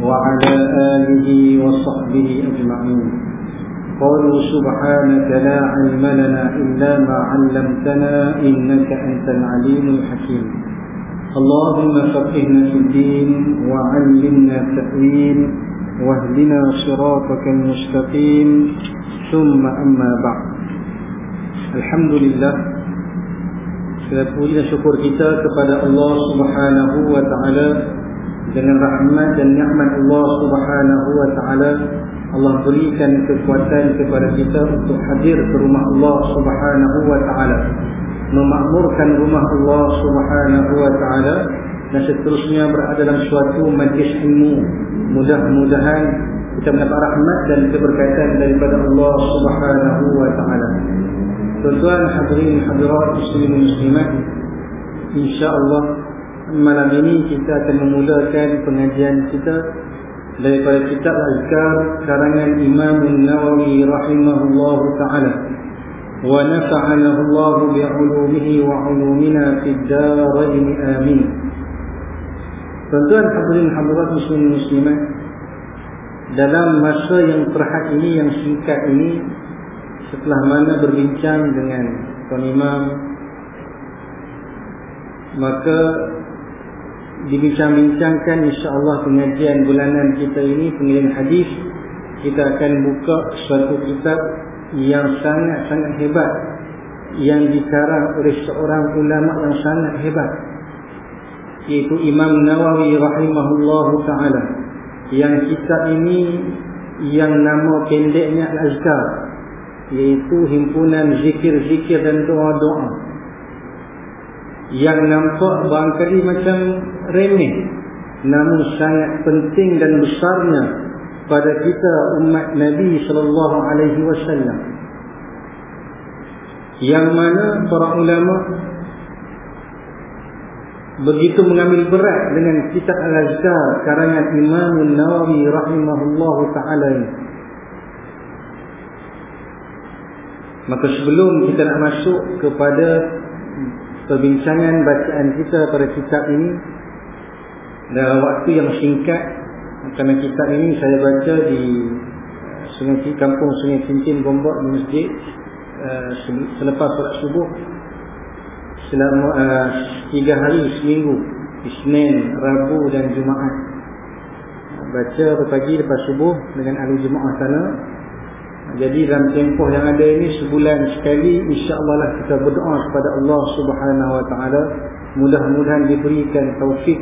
وعلى آله وصحبه أجمعين. قالوا سبحانك لا علم لنا إلا ما علمتنا إنك أنت العليم الحكيم. اللهم فقهنا في الدين وعلمنا التأويل واهدنا صراطك المستقيم. ثم أما بعد. الحمد لله puji dan syukur kita kepada Allah Subhanahu wa taala dengan rahmat dan nikmat Allah Subhanahu wa taala. Allah berikan kekuatan kepada kita untuk hadir ke rumah Allah Subhanahu wa taala memakmurkan rumah Allah Subhanahu wa taala dan seterusnya berada dalam suatu majlis ilmu. Mudah-mudahan kita mendapat rahmat dan keberkatan daripada Allah Subhanahu wa taala Tuan-tuan hadirin hadirat muslimin muslimat InsyaAllah malam ini kita akan memulakan pengajian kita Daripada kitab Al-Azkar karangan Imam Nawawi rahimahullah ta'ala. Wa nafa'anahu Allah bi'ulumihi wa ulumina fid darain amin. Tuan-tuan hadirin hadirat muslimin muslimat Dalam masa yang terhad ini yang singkat ini setelah mana berbincang dengan Tuan Imam maka dibincang-bincangkan insya-Allah pengajian bulanan kita ini pengirim hadis kita akan buka suatu kitab yang sangat-sangat hebat yang dikarang oleh seorang ulama yang sangat hebat iaitu Imam Nawawi rahimahullahu taala. Yang kitab ini yang nama pendeknya Al-Azkar iaitu himpunan zikir-zikir dan doa-doa. Yang nampak barangkali macam remeh. Namun sangat penting dan besarnya pada kita umat Nabi sallallahu alaihi wasallam. Yang mana para ulama begitu mengambil berat dengan kitab Al-Azkar karangan Imam Nawawi rahimahullahu taala ini Maka sebelum kita nak masuk kepada perbincangan bacaan kita pada kitab ini dalam waktu yang singkat kerana kitab ini saya baca di Sungai Kampung Sungai Cincin Gombak di masjid uh, selepas solat subuh selama uh, tiga hari seminggu Isnin, Rabu dan Jumaat. Baca pagi lepas subuh dengan ahli Jumaat sana jadi dalam tempoh yang ada ini sebulan sekali insya-Allah lah kita berdoa kepada Allah Subhanahu wa taala. Mudah-mudahan diberikan taufik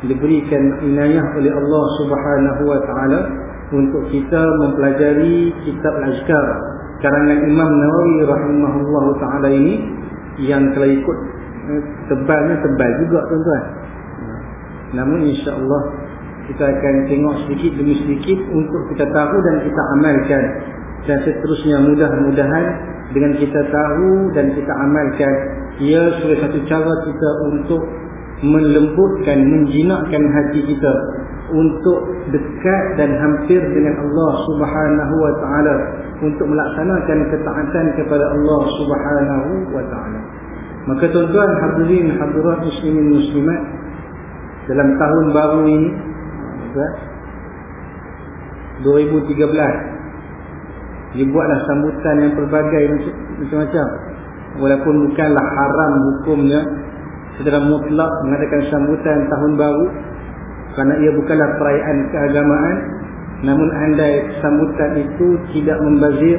diberikan inayah oleh Allah Subhanahu wa taala untuk kita mempelajari kitab Al-Azkar. Karangan Imam Nawawi rahimahullah taala ini yang telah ikut eh, tebalnya tebal juga tuan-tuan. Namun insya-Allah kita akan tengok sedikit demi sedikit untuk kita tahu dan kita amalkan dan seterusnya mudah-mudahan dengan kita tahu dan kita amalkan ia sebagai satu cara kita untuk melembutkan, menjinakkan hati kita untuk dekat dan hampir dengan Allah Subhanahu wa taala untuk melaksanakan ketaatan kepada Allah Subhanahu wa taala. Maka tuan-tuan hadirin hadirat muslimin muslimat dalam tahun baru ini 2013 dibuatlah sambutan yang pelbagai macam-macam. Walaupun bukanlah haram hukumnya secara mutlak mengadakan sambutan tahun baru kerana ia bukanlah perayaan keagamaan namun andai sambutan itu tidak membazir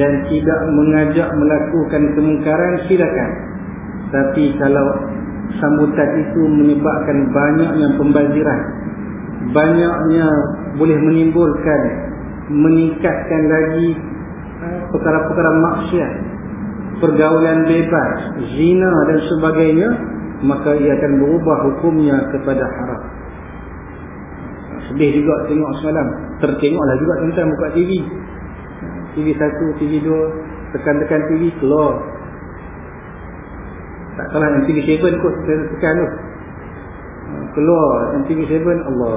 dan tidak mengajak melakukan kemungkaran silakan. Tapi kalau sambutan itu menyebabkan banyaknya pembaziran banyaknya boleh menimbulkan meningkatkan lagi ha, perkara-perkara maksiat pergaulan bebas zina dan sebagainya maka ia akan berubah hukumnya kepada haram. Sedih juga tengok semalam tertengoklah juga tentang buka TV TV 1, TV 2 tekan-tekan TV keluar. Tak salah yang TV 7 kot tekan tu. Keluar yang TV 7 Allah.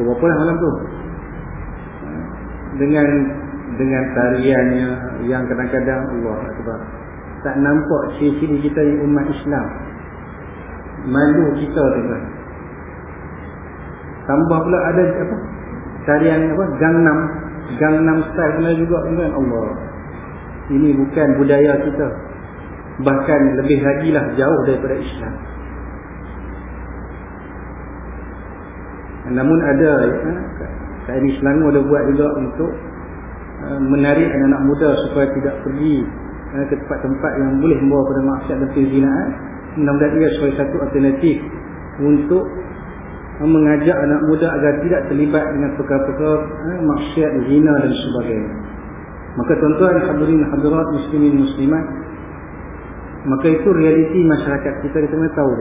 Berapa lah malam tu dengan dengan tariannya yang kadang-kadang Allah Akbar. Tak nampak ciri-ciri kita di umat Islam. Malu kita tuan tambah pula ada apa? Tarian apa? Gangnam. Gangnam style pula juga tuan Allah. Ini bukan budaya kita. Bahkan lebih lagi lah jauh daripada Islam. Namun ada ya, Kat Islam ada buat juga untuk uh, menarik anak-anak muda supaya tidak pergi uh, ke tempat-tempat yang boleh membawa pada maksiat dan perzinaan. Mudah-mudahan ia sebagai satu alternatif untuk uh, mengajak anak muda agar tidak terlibat dengan perkara-perkara uh, maksiat, zina dan sebagainya. Maka tuan-tuan hadirin hadirat muslimin muslimat maka itu realiti masyarakat kita kita kena tahu.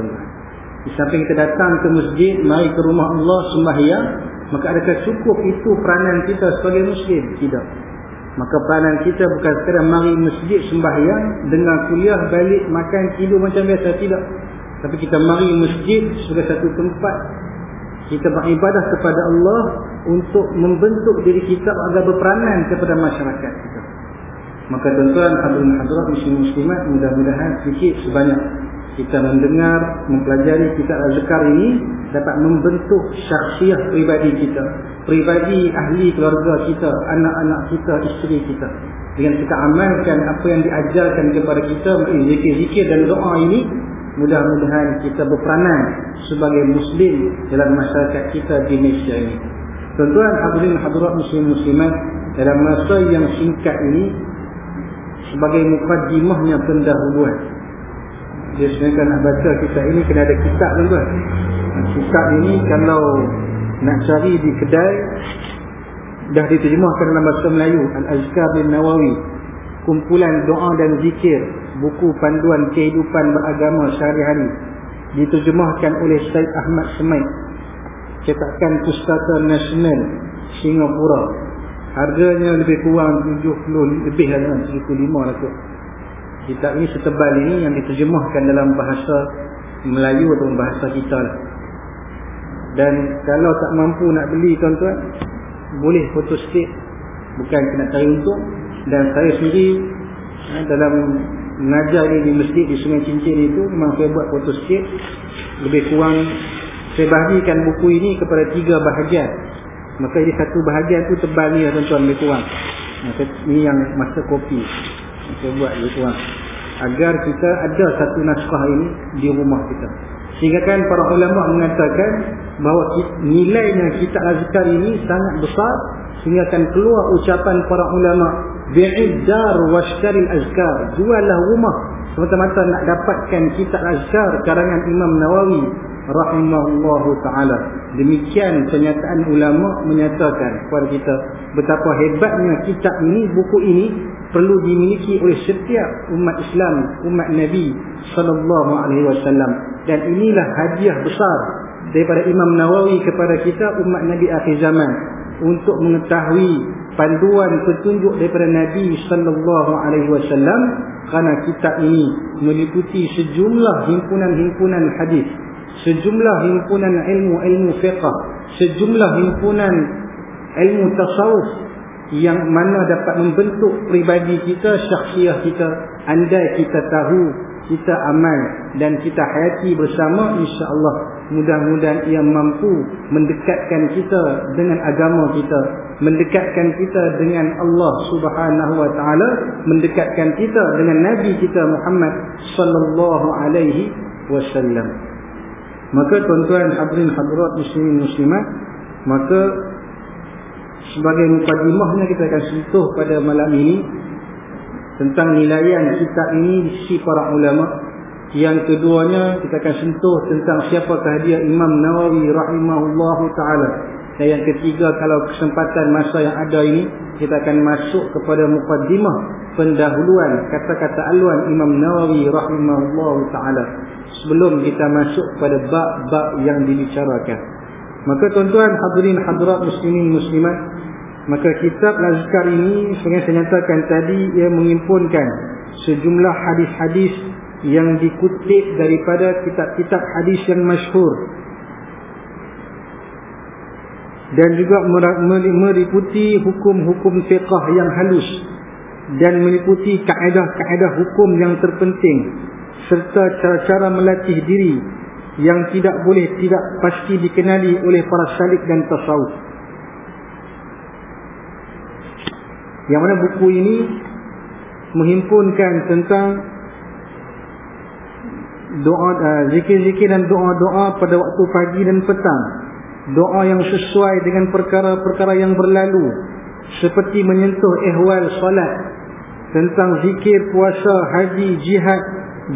Di samping kita datang ke masjid, mari ke rumah Allah sembahyang, maka adakah cukup itu peranan kita sebagai muslim? Tidak. Maka peranan kita bukan sekadar mari masjid sembahyang, dengar kuliah, balik, makan, tidur macam biasa. Tidak. Tapi kita mari masjid sebagai satu tempat kita beribadah kepada Allah untuk membentuk diri kita agar berperanan kepada masyarakat kita. Maka tuan-tuan, hadirin hadirat muslim-muslimat, mudah-mudahan sedikit sebanyak kita mendengar, mempelajari kitab Al-Zakar ini dapat membentuk syakhsiah pribadi kita, pribadi ahli keluarga kita, anak-anak kita, isteri kita. Dengan kita amalkan apa yang diajarkan kepada kita, zikir-zikir dan doa ini, mudah-mudahan kita berperanan sebagai muslim dalam masyarakat kita di Malaysia ini. Tuan-tuan hadirin hadirat muslim-muslimat, dalam masa yang singkat ini sebagai mukaddimahnya pendahuluan dia sebenarnya nak baca kitab ini kena ada kitab pun tuan kitab ini kalau nak cari di kedai dah diterjemahkan dalam bahasa Melayu Al-Azkar bin Nawawi. Kumpulan doa dan zikir buku panduan kehidupan beragama sehari-hari diterjemahkan oleh Syed Ahmad Semai cetakan Pustaka Nasional Singapura. Harganya lebih kurang 70 lebih lah 75 lah tu kitab ini setebal ini yang diterjemahkan dalam bahasa Melayu atau bahasa kita lah. dan kalau tak mampu nak beli tuan-tuan boleh foto sikit. Bukan kena cari untung. Dan saya sendiri eh, dalam mengajar ni di masjid di sungai cincin itu memang saya buat foto sikit. Lebih kurang saya bahagikan buku ini kepada tiga bahagian. Maka ini satu bahagian tu tebal ni lah tuan-tuan lebih kurang. Ini yang masa kopi kita buat lebih kurang agar kita ada satu naskah ini di rumah kita. Sehingga kan para ulama mengatakan bahawa nilainya kitab azkar ini sangat besar sehingga akan keluar ucapan para ulama bi'iddar washtaril azkar. Jualah rumah. Semata-mata nak dapatkan kitab azkar karangan Imam Nawawi rahimahullahu taala. Demikian pernyataan ulama menyatakan kepada kita betapa hebatnya kitab ini buku ini perlu dimiliki oleh setiap umat Islam umat Nabi sallallahu alaihi wasallam. Dan inilah hadiah besar daripada Imam Nawawi kepada kita umat Nabi akhir zaman untuk mengetahui panduan petunjuk daripada Nabi sallallahu alaihi wasallam kerana kitab ini meliputi sejumlah himpunan-himpunan hadis sejumlah himpunan ilmu-ilmu fiqh, sejumlah himpunan ilmu tasawuf yang mana dapat membentuk pribadi kita, syakhsiah kita, andai kita tahu, kita amal dan kita hayati bersama insya-Allah mudah-mudahan ia mampu mendekatkan kita dengan agama kita, mendekatkan kita dengan Allah Subhanahu wa taala, mendekatkan kita dengan nabi kita Muhammad sallallahu alaihi wasallam. Maka tuan-tuan hadirin hadirat muslimin muslimat Maka Sebagai mukadimahnya kita akan sentuh pada malam ini Tentang nilaian kitab ini di sisi para ulama. Yang keduanya kita akan sentuh tentang siapakah dia Imam Nawawi rahimahullahu ta'ala. Dan yang ketiga kalau kesempatan masa yang ada ini Kita akan masuk kepada mukadimah Pendahuluan kata-kata aluan Imam Nawawi rahimahullahu ta'ala. Sebelum kita masuk pada bab-bab yang dibicarakan. Maka tuan-tuan hadirin hadirat muslimin muslimat, maka kitab Lazkar ini sebenarnya saya nyatakan tadi ia mengimpunkan sejumlah hadis-hadis yang dikutip daripada kitab-kitab hadis yang masyhur dan juga meliputi hukum-hukum fiqah yang halus dan meliputi kaedah-kaedah hukum yang terpenting serta cara-cara melatih diri yang tidak boleh tidak pasti dikenali oleh para salik dan tasawuf. Yang mana buku ini menghimpunkan tentang doa uh, zikir-zikir dan doa-doa pada waktu pagi dan petang. Doa yang sesuai dengan perkara-perkara yang berlalu. Seperti menyentuh ehwal salat tentang zikir, puasa, haji, jihad.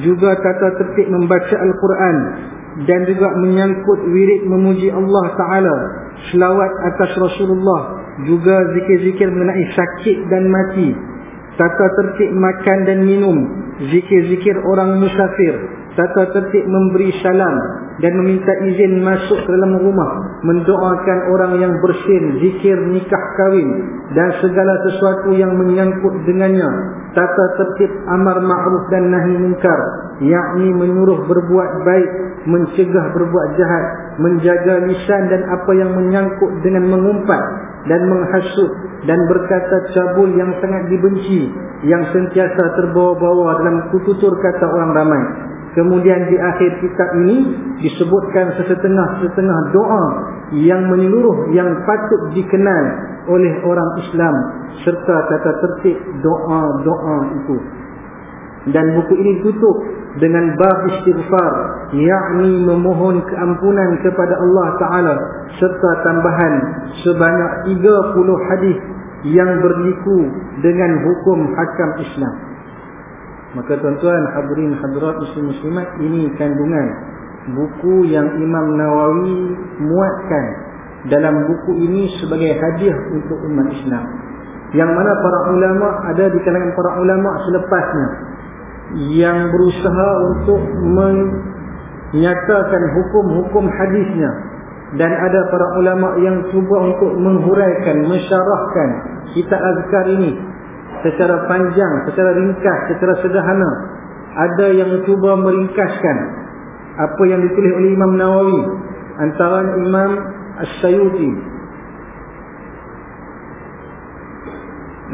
Juga tata tertib membaca Al-Quran. Dan juga menyangkut wirid memuji Allah Ta'ala. Selawat atas Rasulullah juga zikir-zikir mengenai sakit dan mati. Tata tertib makan dan minum. Zikir-zikir orang musafir. Tata tertib memberi salam dan meminta izin masuk ke dalam rumah. Mendoakan orang yang bersin zikir nikah kahwin dan segala sesuatu yang menyangkut dengannya. Tata tertib amar ma'ruf dan nahi munkar. Yakni menyuruh berbuat baik mencegah berbuat jahat menjaga lisan dan apa yang menyangkut dengan mengumpat dan menghasut dan berkata cabul yang sangat dibenci yang sentiasa terbawa-bawa dalam tutur kata orang ramai Kemudian di akhir kitab ini disebutkan sesetengah-setengah doa yang menyeluruh yang patut dikenal oleh orang Islam serta tata tertib doa-doa itu. Dan buku ini tutup dengan bab istighfar yakni memohon keampunan kepada Allah Taala serta tambahan sebanyak 30 hadis yang berliku dengan hukum hakam Islam. Maka tuan-tuan hadirin hadirat muslim muslimat ini kandungan buku yang Imam Nawawi muatkan dalam buku ini sebagai hadiah untuk umat Islam. Yang mana para ulama ada di kalangan para ulama selepasnya yang berusaha untuk menyatakan hukum-hukum hadisnya. Dan ada para ulama yang cuba untuk menghuraikan, mensyarahkan kitab azkar ini secara panjang, secara ringkas, secara sederhana. Ada yang cuba meringkaskan apa yang ditulis oleh Imam Nawawi antara Imam As-Sayuti.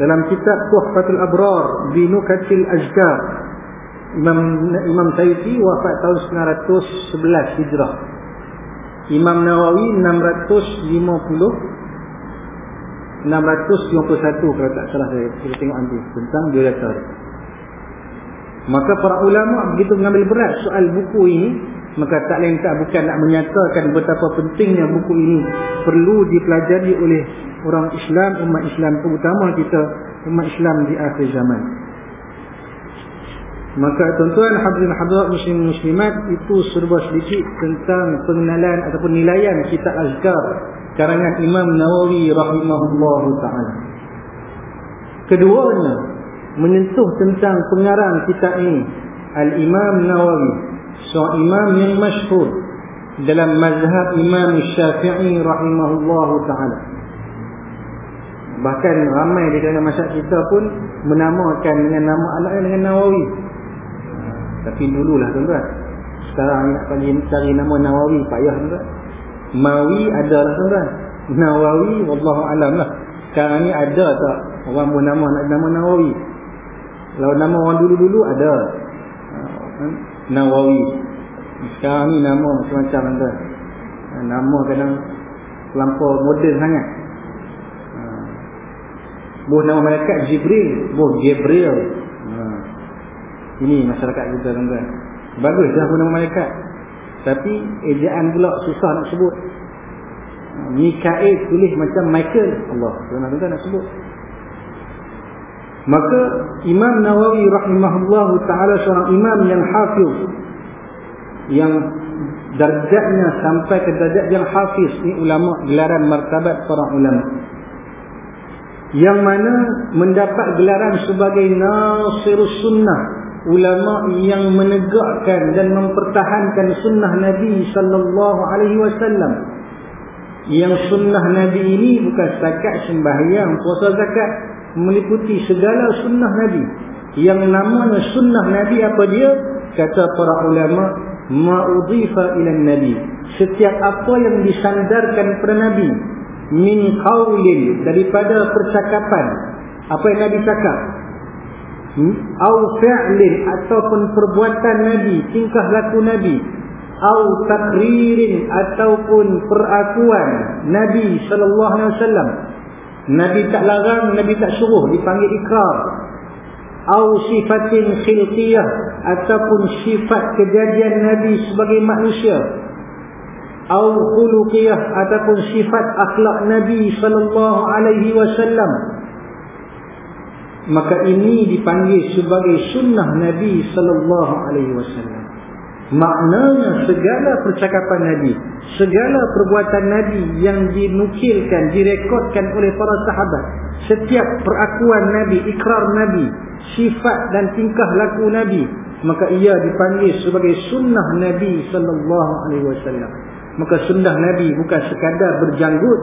Dalam kitab Tuhfatul Abrar bi Nukatil Ajkar Imam Imam Sayuti wafat tahun 911 Hijrah. Imam Nawawi 650 651 kalau tak salah saya kita tengok nanti tentang biodata maka para ulama begitu mengambil berat soal buku ini maka tak lain tak bukan nak menyatakan betapa pentingnya buku ini perlu dipelajari oleh orang Islam umat Islam terutama kita umat Islam di akhir zaman maka tuan-tuan hadirin hadirat muslim muslimat itu serba sedikit tentang pengenalan ataupun nilaian kitab azkar karangan Imam Nawawi rahimahullah taala. Keduanya menyentuh tentang pengarang kitab ini Al-Imam Nawawi, seorang imam yang masyhur dalam mazhab Imam Syafi'i rahimahullah taala. Bahkan ramai di dalam masyarakat kita pun menamakan dengan nama anaknya dengan Nawawi. Tapi dululah tuan-tuan. Sekarang nak cari nama Nawawi payah tuan-tuan. Mawi ada lah tuan Nawawi wallahu alam lah. Sekarang ni ada tak orang pun nama nak nama Nawawi? Kalau nama orang dulu-dulu ada. Ah, Nawawi. Sekarang ni nama macam-macam tuan. Ah, nama kadang terlampau moden sangat. Ah, buh nama malaikat Jibril, buh Jibril. Ini masyarakat kita tuan-tuan. Bagus dah nama malaikat. Tapi ejaan pula susah nak sebut. Mikael tulis macam Michael. Allah, tuan-tuan nak sebut. Maka Imam Nawawi rahimahullahu taala seorang imam yang hafiz yang darjatnya sampai ke darjat yang hafiz ni ulama gelaran martabat para ulama yang mana mendapat gelaran sebagai nasirus sunnah ulama yang menegakkan dan mempertahankan sunnah Nabi sallallahu alaihi wasallam. Yang sunnah Nabi ini bukan setakat sembahyang, puasa zakat, meliputi segala sunnah Nabi. Yang namanya sunnah Nabi apa dia? Kata para ulama, ma'udhifa ila Nabi. Setiap apa yang disandarkan kepada Nabi min qaulin daripada percakapan apa yang Nabi cakap au fi'lin ataupun perbuatan nabi tingkah laku nabi. Au takririn ataupun perakuan Nabi sallallahu alaihi wasallam. Nabi tak larang Nabi tak suruh dipanggil ikrar. Au sifatin khilqiyah ataupun sifat kejadian Nabi sebagai manusia. Au khuluqiyah ataupun sifat akhlak Nabi sallallahu alaihi wasallam maka ini dipanggil sebagai sunnah Nabi sallallahu alaihi wasallam. Maknanya segala percakapan Nabi segala perbuatan Nabi yang dinukilkan direkodkan oleh para sahabat setiap perakuan Nabi ikrar Nabi sifat dan tingkah laku Nabi maka ia dipanggil sebagai sunnah Nabi sallallahu alaihi wasallam. Maka sunnah Nabi bukan sekadar berjanggut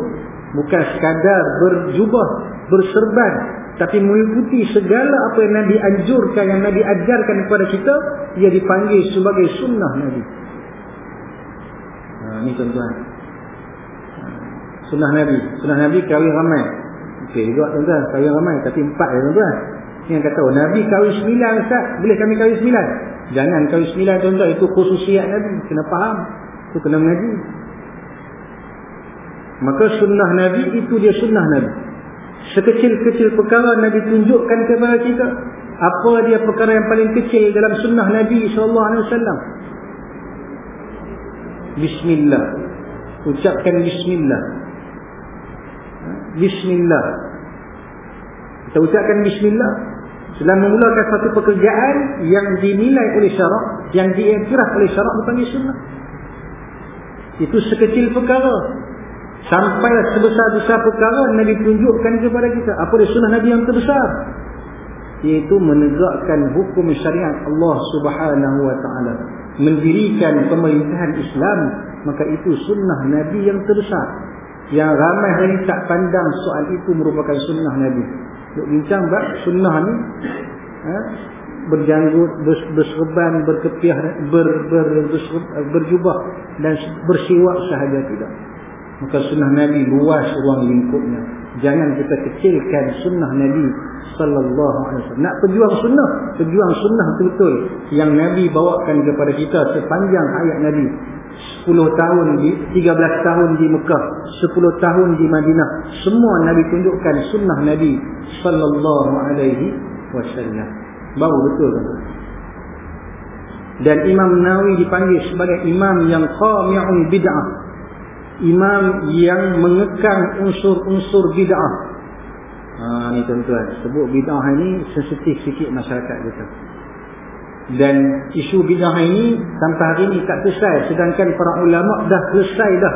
bukan sekadar berjubah berserban tapi mengikuti segala apa yang Nabi anjurkan yang Nabi ajarkan kepada kita ia dipanggil sebagai sunnah Nabi. Ha, ini tuan-tuan. Ha, sunnah Nabi. Sunnah Nabi kahwin ramai. Ok juga tuan-tuan. Kahwin ramai tapi empat ya tuan-tuan. Yang kata Nabi kahwin sembilan Ustaz. Boleh kami kahwin sembilan? Jangan kahwin sembilan tuan-tuan. Itu khususiat Nabi. Kena faham. Itu kena mengaji. Maka sunnah Nabi itu dia sunnah Nabi sekecil-kecil perkara Nabi tunjukkan kepada kita apa dia perkara yang paling kecil dalam sunnah Nabi SAW Bismillah. Ucapkan Bismillah. Bismillah. Kita ucapkan Bismillah. Sedang memulakan satu pekerjaan yang dinilai oleh syarak yang diiktiraf oleh syarak dipanggil sunnah. Itu sekecil perkara sampai sebesar-besar perkara Nabi tunjukkan kepada kita. Apa dia? Sunnah Nabi yang terbesar. Iaitu menegakkan hukum syariat Allah subhanahu wa ta'ala. Mendirikan pemerintahan Islam maka itu sunnah Nabi yang terbesar. Yang ramai hari tak pandang soal itu merupakan sunnah Nabi. Duk bincang tak sunnah ni ha? berjanggut, berserban, berkepiah, ber, ber, ber, berjubah dan bersiwak sahaja tidak. Maka sunnah Nabi luas ruang lingkupnya. Jangan kita kecilkan sunnah Nabi sallallahu alaihi wasallam. Nak perjuang sunnah, perjuang sunnah betul-betul yang Nabi bawakan kepada kita sepanjang hayat Nabi. 10 tahun di 13 tahun di Mekah, 10 tahun di Madinah, semua Nabi tunjukkan sunnah Nabi sallallahu alaihi wasallam. Baru betul? Dan Imam Nawawi dipanggil sebagai imam yang qami'un bid'ah. Imam yang mengekang unsur-unsur bid'ah. Ha ni tuan-tuan, sebut bid'ah ini sensitif sikit masyarakat kita. Dan isu bid'ah ini sampai hari ini tak selesai sedangkan para ulama dah selesai dah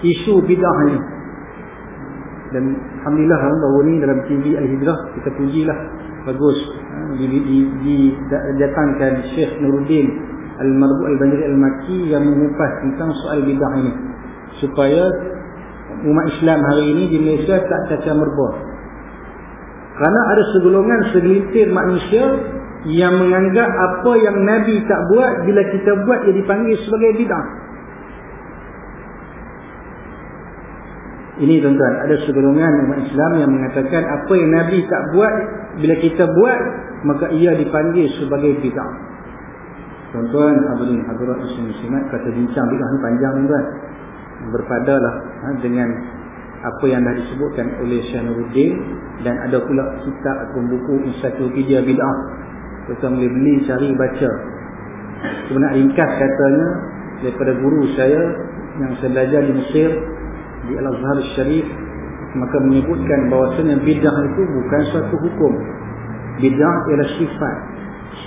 isu bid'ah ini. Dan alhamdulillah baru ni dalam TV Al-Hijrah kita pujilah bagus didatangkan Syekh Nuruddin Al-Marbu Al-Banjari Al-Maki yang mengupas tentang soal bidah ini supaya umat Islam hari ini di Malaysia tak cacat merbah kerana ada segolongan segelintir manusia yang menganggap apa yang Nabi tak buat bila kita buat ia dipanggil sebagai bidah Ini tuan-tuan, ada segolongan umat Islam yang mengatakan apa yang Nabi tak buat, bila kita buat, maka ia dipanggil sebagai bid'ah. Tuan-tuan, hadirin hadirat muslimat kata bincang bid'ah ni panjang tuan. Berpadalah ha, dengan apa yang dah disebutkan oleh Syekh Nuruddin dan ada pula kitab atau buku ensiklopedia bid'ah. Tuan-tuan boleh beli, cari, baca. Sebenarnya ringkas katanya daripada guru saya yang saya belajar di Mesir di Al-Azhar Syarif maka menyebutkan bahawasanya bidah itu bukan suatu hukum bidah ialah sifat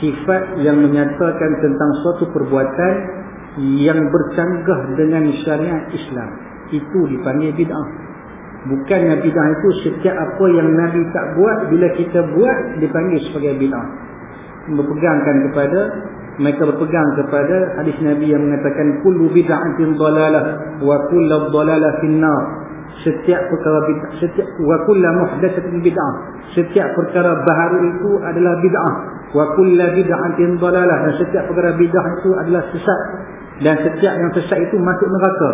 sifat yang menyatakan tentang suatu perbuatan yang bercanggah dengan syariat Islam. Itu dipanggil bidah. Bukannya bidah itu setiap apa yang Nabi tak buat bila kita buat dipanggil sebagai bidah. Berpegangkan kepada mereka berpegang kepada hadis Nabi yang mengatakan kullu bid'atin dalalah wa kullu dalalah finnar. Setiap perkara bid'ah setiap wa kullu muhdatsatin bid'ah. Setiap perkara baharu itu adalah bid'ah. Wa kullu bid'atin dalalah. Dan setiap perkara bid'ah itu adalah sesat dan setiap yang sesat itu masuk neraka.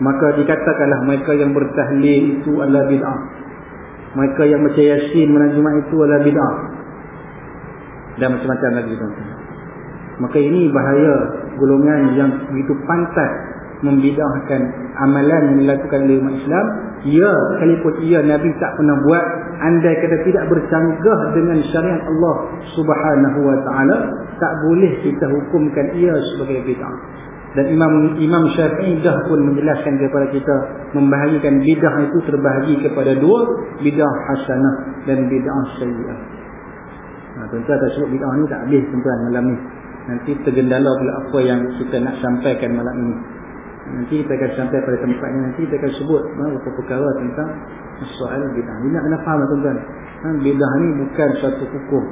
Maka dikatakanlah mereka yang bertahlil itu adalah bid'ah. Mereka yang baca yasin malam Jumaat itu adalah bid'ah. Dan macam-macam lagi tuan-tuan. Maka ini bahaya golongan yang begitu pantas membidahkan amalan yang dilakukan oleh umat Islam ya sekalipun ia Nabi tak pernah buat andai kata tidak bercanggah dengan syariat Allah subhanahu wa ta'ala tak boleh kita hukumkan ia sebagai bid'ah. Dan Imam Imam Syafi'i dah pun menjelaskan kepada kita membahagikan bid'ah itu terbahagi kepada dua bid'ah hasanah dan bid'ah sayyi'ah. Nah, tuan-tuan tak sebut bid'ah ni tak habis tuan-tuan malam ni. Nanti tergendala pula apa yang kita nak sampaikan malam ini Nanti kita akan sampai pada tempatnya nanti kita akan sebut beberapa perkara tentang soal bidah. Nak kena faham tuan-tuan. Ha, bidah ni bukan satu hukum.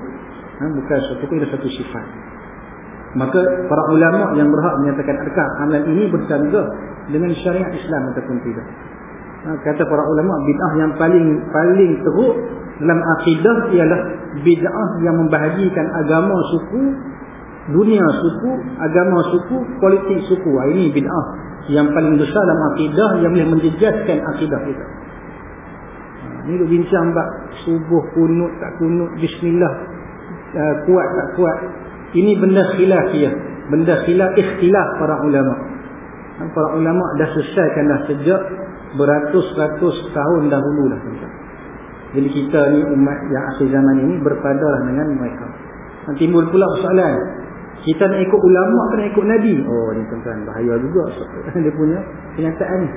Ha, bukan satu hukum, ini satu sifat. Maka para ulama yang berhak menyatakan adakah amalan ini bercanggah dengan syariat Islam ataupun tidak. Ha, kata para ulama bidah yang paling paling teruk dalam akidah ialah bidah yang membahagikan agama suku, dunia suku, agama suku, politik suku. Ha, ini bidah yang paling besar dalam akidah yang boleh menjejaskan akidah kita. Ini duk bincang bab subuh kunut tak kunut bismillah uh, kuat tak kuat. Ini benda khilafiyah, benda khilaf ikhtilaf para ulama. Para ulama dah selesaikan dah sejak beratus-ratus tahun dahulu dah tuan Jadi kita ni umat yang akhir zaman ini berpadalah dengan mereka. Timbul pula persoalan, kita nak ikut ulama kena ikut Nabi. Oh ni tuan-tuan bahaya juga dia punya kenyataan ni.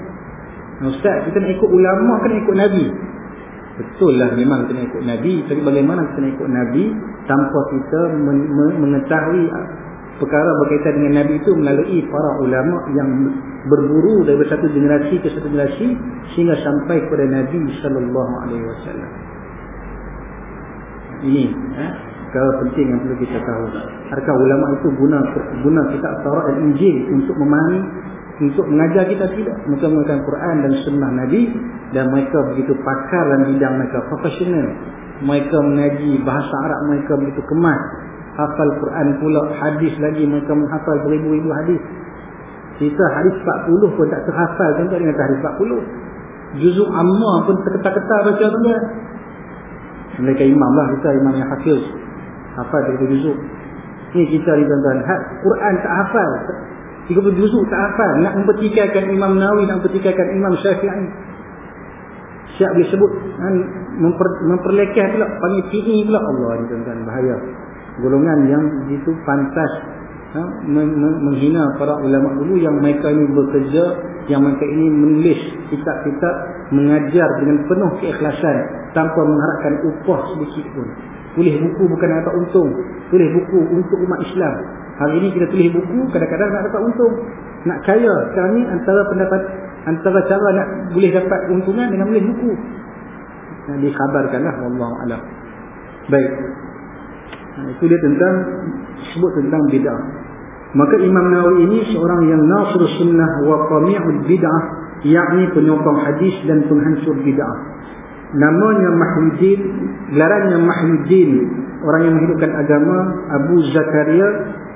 Ustaz kita nak ikut ulama kena ikut Nabi. Betul lah memang kena ikut Nabi. Tapi bagaimana kita nak ikut Nabi tanpa kita men men mengetahui perkara berkaitan dengan Nabi itu melalui para ulama yang berburu dari satu generasi ke satu generasi sehingga sampai kepada Nabi sallallahu alaihi wasallam. Ini eh? Perkara penting yang perlu kita tahu. Adakah ulama itu guna guna kitab Taurat dan Injil untuk memahami untuk mengajar kita tidak? Mereka menggunakan Quran dan Sunnah Nabi dan mereka begitu pakar dalam bidang mereka profesional. Mereka mengaji bahasa Arab mereka begitu kemas. Hafal Quran pula hadis lagi mereka menghafal beribu-ribu hadis. Kita hadis 40 pun tak terhafal contoh dengan hadis 40. Juzuk amma pun terketar-ketar baca tu Mereka imam lah kita imam yang hafiz hafal 30 juzuk. Ni kita ni tuan-tuan. Quran tak hafal. 30 juzuk tak hafal. Nak mempertikaikan Imam Nawawi nak mempertikaikan Imam Syafi'i. Siap dia sebut kan, memper, memperlekeh pula. Panggil PE pula. Allah ni tuan-tuan. Bahaya. Golongan yang begitu pantas ha, menghina para ulama dulu yang mereka ini bekerja yang mereka ini menulis kitab-kitab mengajar dengan penuh keikhlasan tanpa mengharapkan upah sedikit pun Tulis buku bukan nak dapat untung. Tulis buku untuk umat Islam. Hari ini kita tulis buku kadang-kadang nak dapat untung. Nak kaya. Sekarang ni antara pendapat antara cara nak boleh dapat untungan dengan menulis buku. Nah, dikhabarkanlah wallahu alam. Baik. Itu dia tentang sebut tentang bid'ah. Maka Imam Nawawi ini seorang yang nasr sunnah wa qami'ul bid'ah, yakni penyokong hadis dan penghancur bid'ah namanya Mahmudin gelarannya Mahmudin orang yang menghidupkan agama Abu Zakaria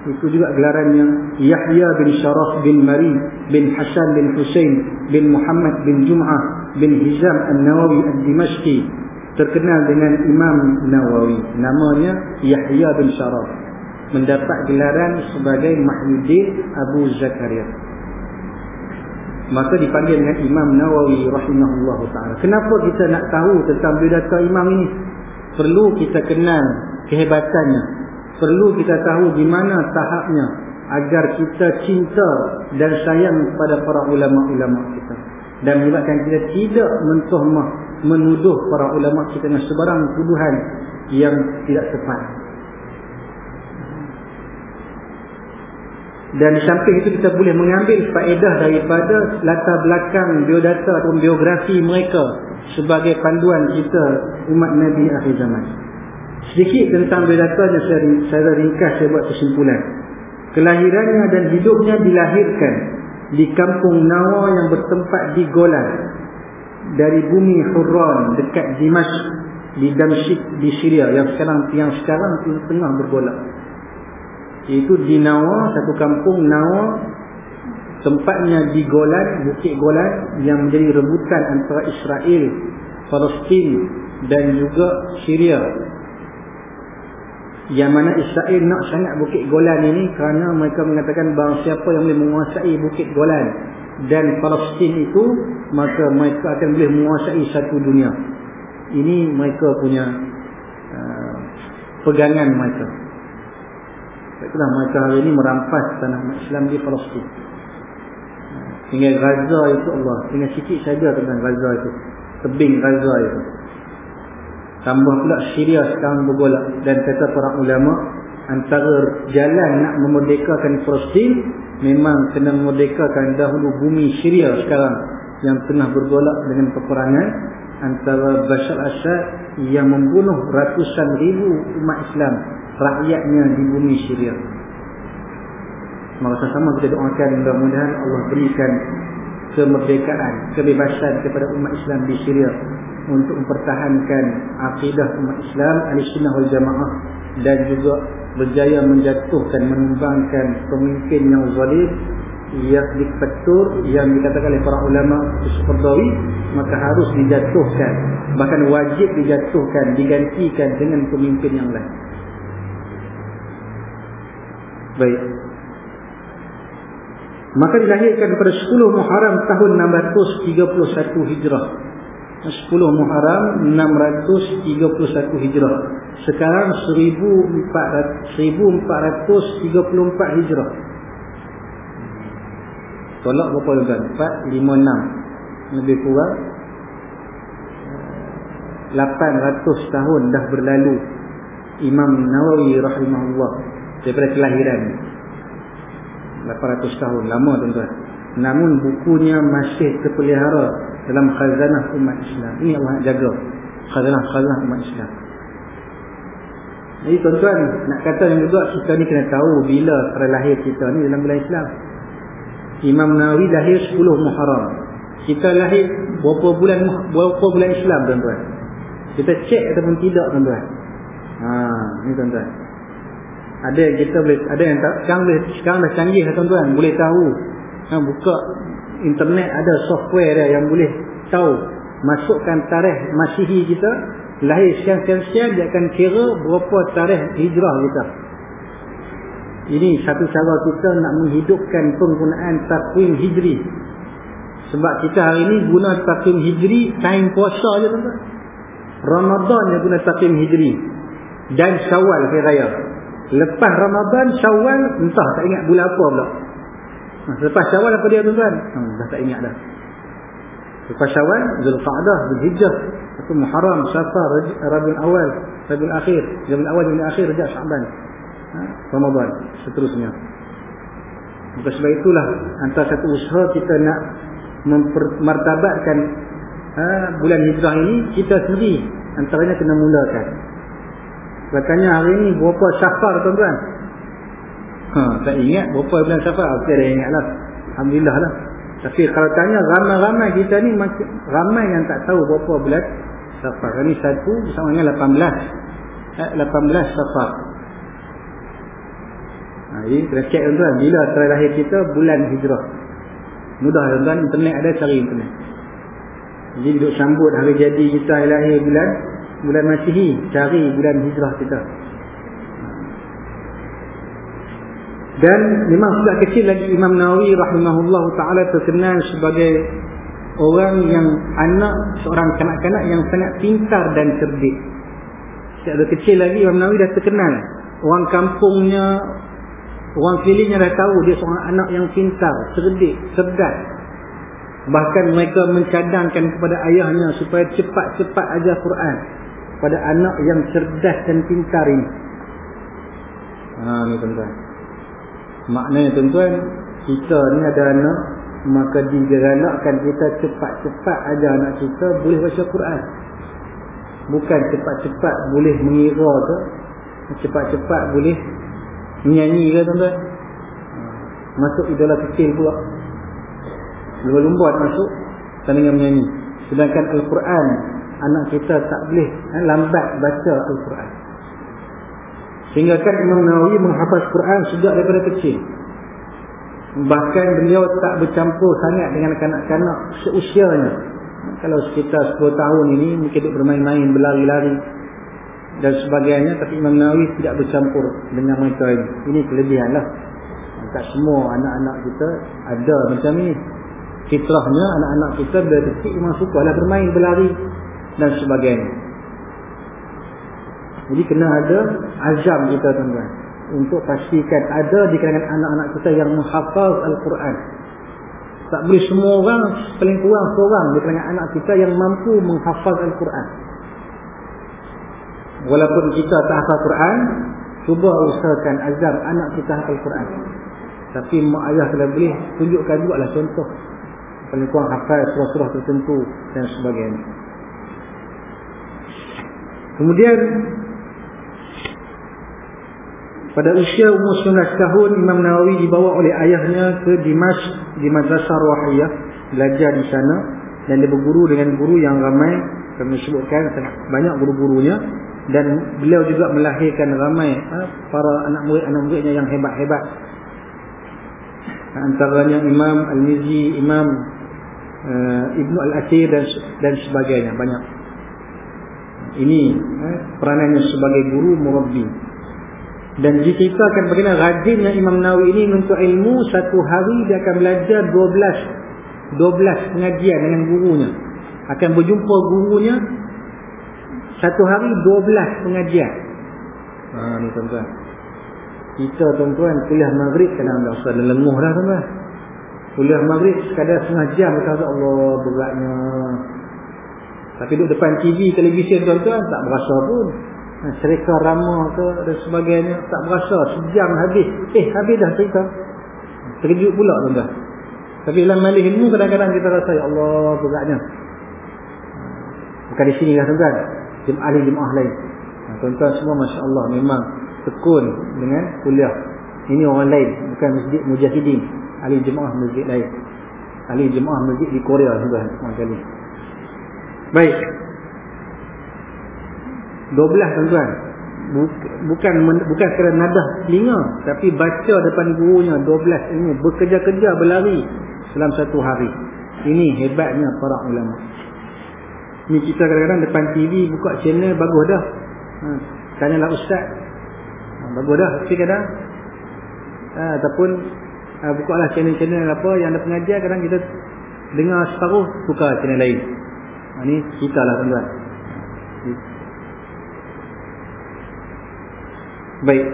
itu juga gelarannya Yahya bin Sharaf bin Mari bin Hasan bin Hussein bin Muhammad bin Jum'ah bin Hizam An-Nawawi Al-Dimashqi terkenal dengan Imam Nawawi. Namanya Yahya bin Sharaf. Mendapat gelaran sebagai Mahmudin Abu Zakaria maka dipanggil dengan Imam Nawawi rahimahullah taala. Kenapa kita nak tahu tentang biodata imam ini? Perlu kita kenal kehebatannya. Perlu kita tahu di mana tahapnya agar kita cinta dan sayang kepada para ulama-ulama kita. Dan menyebabkan kita tidak mentohmah menuduh para ulama kita dengan sebarang tuduhan yang tidak tepat. Dan di samping itu kita boleh mengambil faedah daripada latar belakang biodata atau biografi mereka sebagai panduan kita umat Nabi akhir zaman. Sedikit tentang biodata yang saya, saya ringkas saya buat kesimpulan. Kelahirannya dan hidupnya dilahirkan di kampung Nawa yang bertempat di Golan. Dari bumi Hurran dekat Dimash di Damsyik di Syria yang sekarang yang sekarang tengah bergolak. Iaitu di Nawa, satu kampung Nawa Tempatnya di Golan, Bukit Golan Yang menjadi rebutan antara Israel, Palestin dan juga Syria. Yang mana Israel nak sangat Bukit Golan ini kerana mereka mengatakan bahawa siapa yang boleh menguasai Bukit Golan dan Palestin itu maka mereka akan boleh menguasai satu dunia. Ini mereka punya uh, pegangan mereka itulah mereka hari ini merampas tanah Islam di Palestin. Tinggal Gaza itu Allah. Tinggal sikit saja tentang Gaza itu. Tebing Gaza itu. Tambah pula Syria sekarang bergolak dan kata para ulama antara jalan nak memerdekakan Palestin memang kena memerdekakan dahulu bumi Syria sekarang yang tengah bergolak dengan peperangan antara Bashar Assad yang membunuh ratusan ribu umat Islam rakyatnya di bumi Syria. Maka sama kita doakan mudah-mudahan Allah berikan kemerdekaan, kebebasan kepada umat Islam di Syria untuk mempertahankan akidah umat Islam al-sunnah wal jamaah dan juga berjaya menjatuhkan, menumbangkan pemimpin yang zalim yang diktator yang dikatakan oleh para ulama Supardawi maka harus dijatuhkan bahkan wajib dijatuhkan digantikan dengan pemimpin yang lain baik. Maka dilahirkan pada 10 Muharram tahun 631 Hijrah. 10 Muharram 631 Hijrah. Sekarang 1400 1434 Hijrah. Tolak berapa tuan 456 lebih kurang 800 tahun dah berlalu. Imam Nawawi rahimahullah daripada kelahiran. 800 tahun. Lama tuan-tuan. Namun bukunya masih terpelihara dalam khazanah umat Islam. Ini Allah jaga. Khazanah-khazanah umat Islam. Jadi tuan-tuan nak kata yang juga kita ni kena tahu bila terlahir kita ni dalam bulan Islam. Imam Nawawi lahir 10 Muharram. Kita lahir berapa bulan berapa bulan Islam tuan-tuan? Kita cek ataupun tidak tuan-tuan. Ha, ni tuan-tuan ada yang kita boleh ada yang tak. Sekarang boleh sekarang dah canggih tuan-tuan. Boleh tahu. Ha, buka internet ada software dia yang boleh tahu. Masukkan tarikh masihi kita lahir sekian-sekian dia akan kira berapa tarikh hijrah kita. Ini satu cara kita nak menghidupkan penggunaan takwim hijri. Sebab kita hari ini guna takwim hijri time puasa je tuan-tuan. Ramadan je guna takwim hijri. Dan syawal hari raya Lepas Ramadan, Syawal, entah tak ingat bulan apa pula. Ha, lepas Syawal apa dia tuan-tuan? Hmm, dah tak ingat dah. Lepas Syawal, Zulqa'dah, Zulhijjah, atau Muharram, Syafar, Rabiul Awal, Rabiul Akhir, Rabiul Awal, Rabiul Akhir, Rajab, Sya'ban. Ha, Ramadan, seterusnya. Maka sebab itulah antara satu usaha kita nak memartabatkan ha, bulan hijrah ini, kita sendiri antaranya kena mulakan. Katanya hari ni berapa safar tuan-tuan? Ha, tak ingat berapa bulan safar? Okey dah ingat lah. Alhamdulillah lah. Tapi kalau tanya ramai-ramai kita ni ramai yang tak tahu berapa bulan safar. Ini satu sama dengan 18. Eh, 18 safar. Ha, jadi kita cek tuan-tuan. Bila terakhir kita bulan hijrah. Mudah tuan-tuan. Internet ada cari internet. Jadi duduk sambut hari jadi kita lahir bulan bulan Masihi cari bulan hijrah kita. Dan memang sejak kecil lagi Imam Nawawi rahimahullah ta'ala terkenal sebagai orang yang anak seorang kanak-kanak yang sangat pintar dan cerdik. Sejak kecil lagi Imam Nawawi dah terkenal. Orang kampungnya orang kelilingnya dah tahu dia seorang anak yang pintar, cerdik, cerdas. Bahkan mereka mencadangkan kepada ayahnya supaya cepat-cepat ajar Quran pada anak yang cerdas dan pintar ini. Ha ni tuan-tuan. Maknanya tuan-tuan, kita ni ada anak maka digalakkan kita cepat-cepat ajar anak kita boleh baca Quran. Bukan cepat-cepat boleh mengira ke, cepat-cepat boleh menyanyi ke tuan-tuan. Masuk idola kecil pula. Lumba-lumba masuk dengan menyanyi. Sedangkan Al-Quran anak kita tak boleh eh, lambat baca Al-Quran. Sehingga kan Imam Nawawi menghafaz Quran sejak daripada kecil. Bahkan beliau tak bercampur sangat dengan kanak-kanak seusianya. Kalau sekitar 10 tahun ini mungkin duduk bermain-main, berlari-lari. dan sebagainya tapi Imam Nawawi tidak bercampur dengan mereka ini ini kelebihan lah tak semua anak-anak kita ada macam ni fitrahnya anak-anak kita bila kecil memang suka lah bermain berlari dan sebagainya. Jadi kena ada azam kita tuan-tuan. Untuk pastikan ada di kalangan anak-anak kita yang menghafal Al-Quran. Tak boleh semua orang paling kurang seorang di kalangan anak kita yang mampu menghafal Al-Quran. Walaupun kita tak hafal Quran cuba usahakan azam anak kita hafal Quran. Tapi mak ayah kalau boleh tunjukkan juga lah contoh. Paling kurang hafal surah-surah tertentu dan sebagainya kemudian pada usia umur 19 tahun Imam Nawawi dibawa oleh ayahnya ke Dimash di Madrasah Ruahiyah belajar di sana. Dan dia berguru dengan guru yang ramai kami sebutkan banyak guru-gurunya. Dan beliau juga melahirkan ramai ha, para anak murid-anak muridnya yang hebat-hebat. Antaranya Imam Al-Mizi, Imam uh, Ibnu Al-Athir dan dan sebagainya banyak ini eh, peranannya sebagai guru murabbi dan diceritakan bagaimana rajinnya Imam Nawawi ini untuk ilmu satu hari dia akan belajar 12 12 pengajian dengan gurunya akan berjumpa gurunya satu hari 12 pengajian. Ha ni tuan-tuan. Kita tuan-tuan kuliah maghrib kadang dah usah lenguh dah tuan-tuan. Kuliah maghrib sekadar setengah jam kata Allah beratnya. Tapi duduk depan TV, televisi tuan-tuan tak berasa pun. Ha, cerita rama ke dan sebagainya tak berasa sejam habis. Eh habis dah cerita. Terkejut pula tuan-tuan. Tapi dalam malih ilmu kadang-kadang kita rasa ya Allah beratnya. Ha, bukan di sini lah tuan-tuan ahli jemaah lain. Tuan-tuan semua Masya Allah memang tekun dengan kuliah. Ini orang lain. Bukan masjid mujahidin. Ahli jemaah masjid lain. Ahli jemaah masjid di Korea juga. Kali. Baik. 12 tuan-tuan. Bukan bukan kerana nadah telinga. Tapi baca depan gurunya 12 ini. Bekerja-kerja berlari dalam satu hari. Ini hebatnya para ulama. Ni kita kadang-kadang depan TV buka channel bagus dah. Ha, tanyalah ustaz. Ha, bagus dah tapi kadang ha, ataupun ha, buka lah channel-channel apa yang ada pengajian kadang kita dengar separuh tukar channel lain. Ha, ni kita lah tuan-tuan. Baik.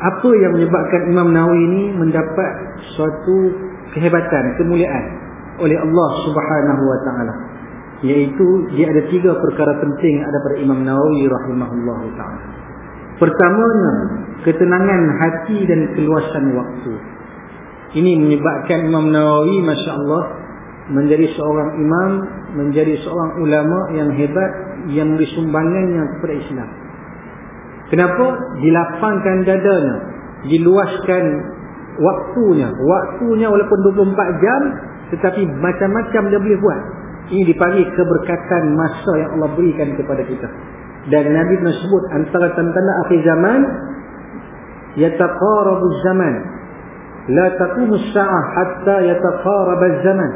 Apa yang menyebabkan Imam Nawawi ini mendapat suatu kehebatan, kemuliaan oleh Allah Subhanahu wa taala yaitu dia ada tiga perkara penting yang ada pada Imam Nawawi rahimahullahu taala pertamanya ketenangan hati dan keluasan waktu ini menyebabkan Imam Nawawi masya-Allah menjadi seorang imam menjadi seorang ulama yang hebat yang disumbangannya kepada Islam kenapa dilapangkan dadanya diluaskan waktunya waktunya walaupun 24 jam tetapi macam-macam dia boleh buat. Ini dipanggil keberkatan masa yang Allah berikan kepada kita. Dan Nabi pernah sebut antara tanda-tanda akhir zaman yataqarabu zaman la taqumu as-sa'ah hatta yataqaraba az-zaman.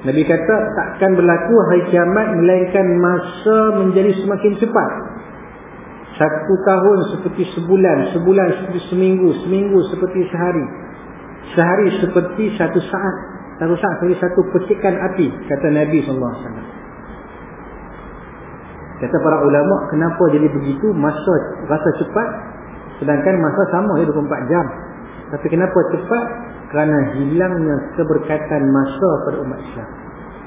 Nabi kata takkan berlaku hari kiamat melainkan masa menjadi semakin cepat. Satu tahun seperti sebulan, sebulan seperti seminggu, seminggu seperti sehari. Sehari seperti satu saat. Satu saat seperti satu percikan api. Kata Nabi SAW. Kata para ulama, kenapa jadi begitu? Masa rasa cepat. Sedangkan masa sama ya 24 jam. Tapi kenapa cepat? Kerana hilangnya keberkatan masa pada umat Islam.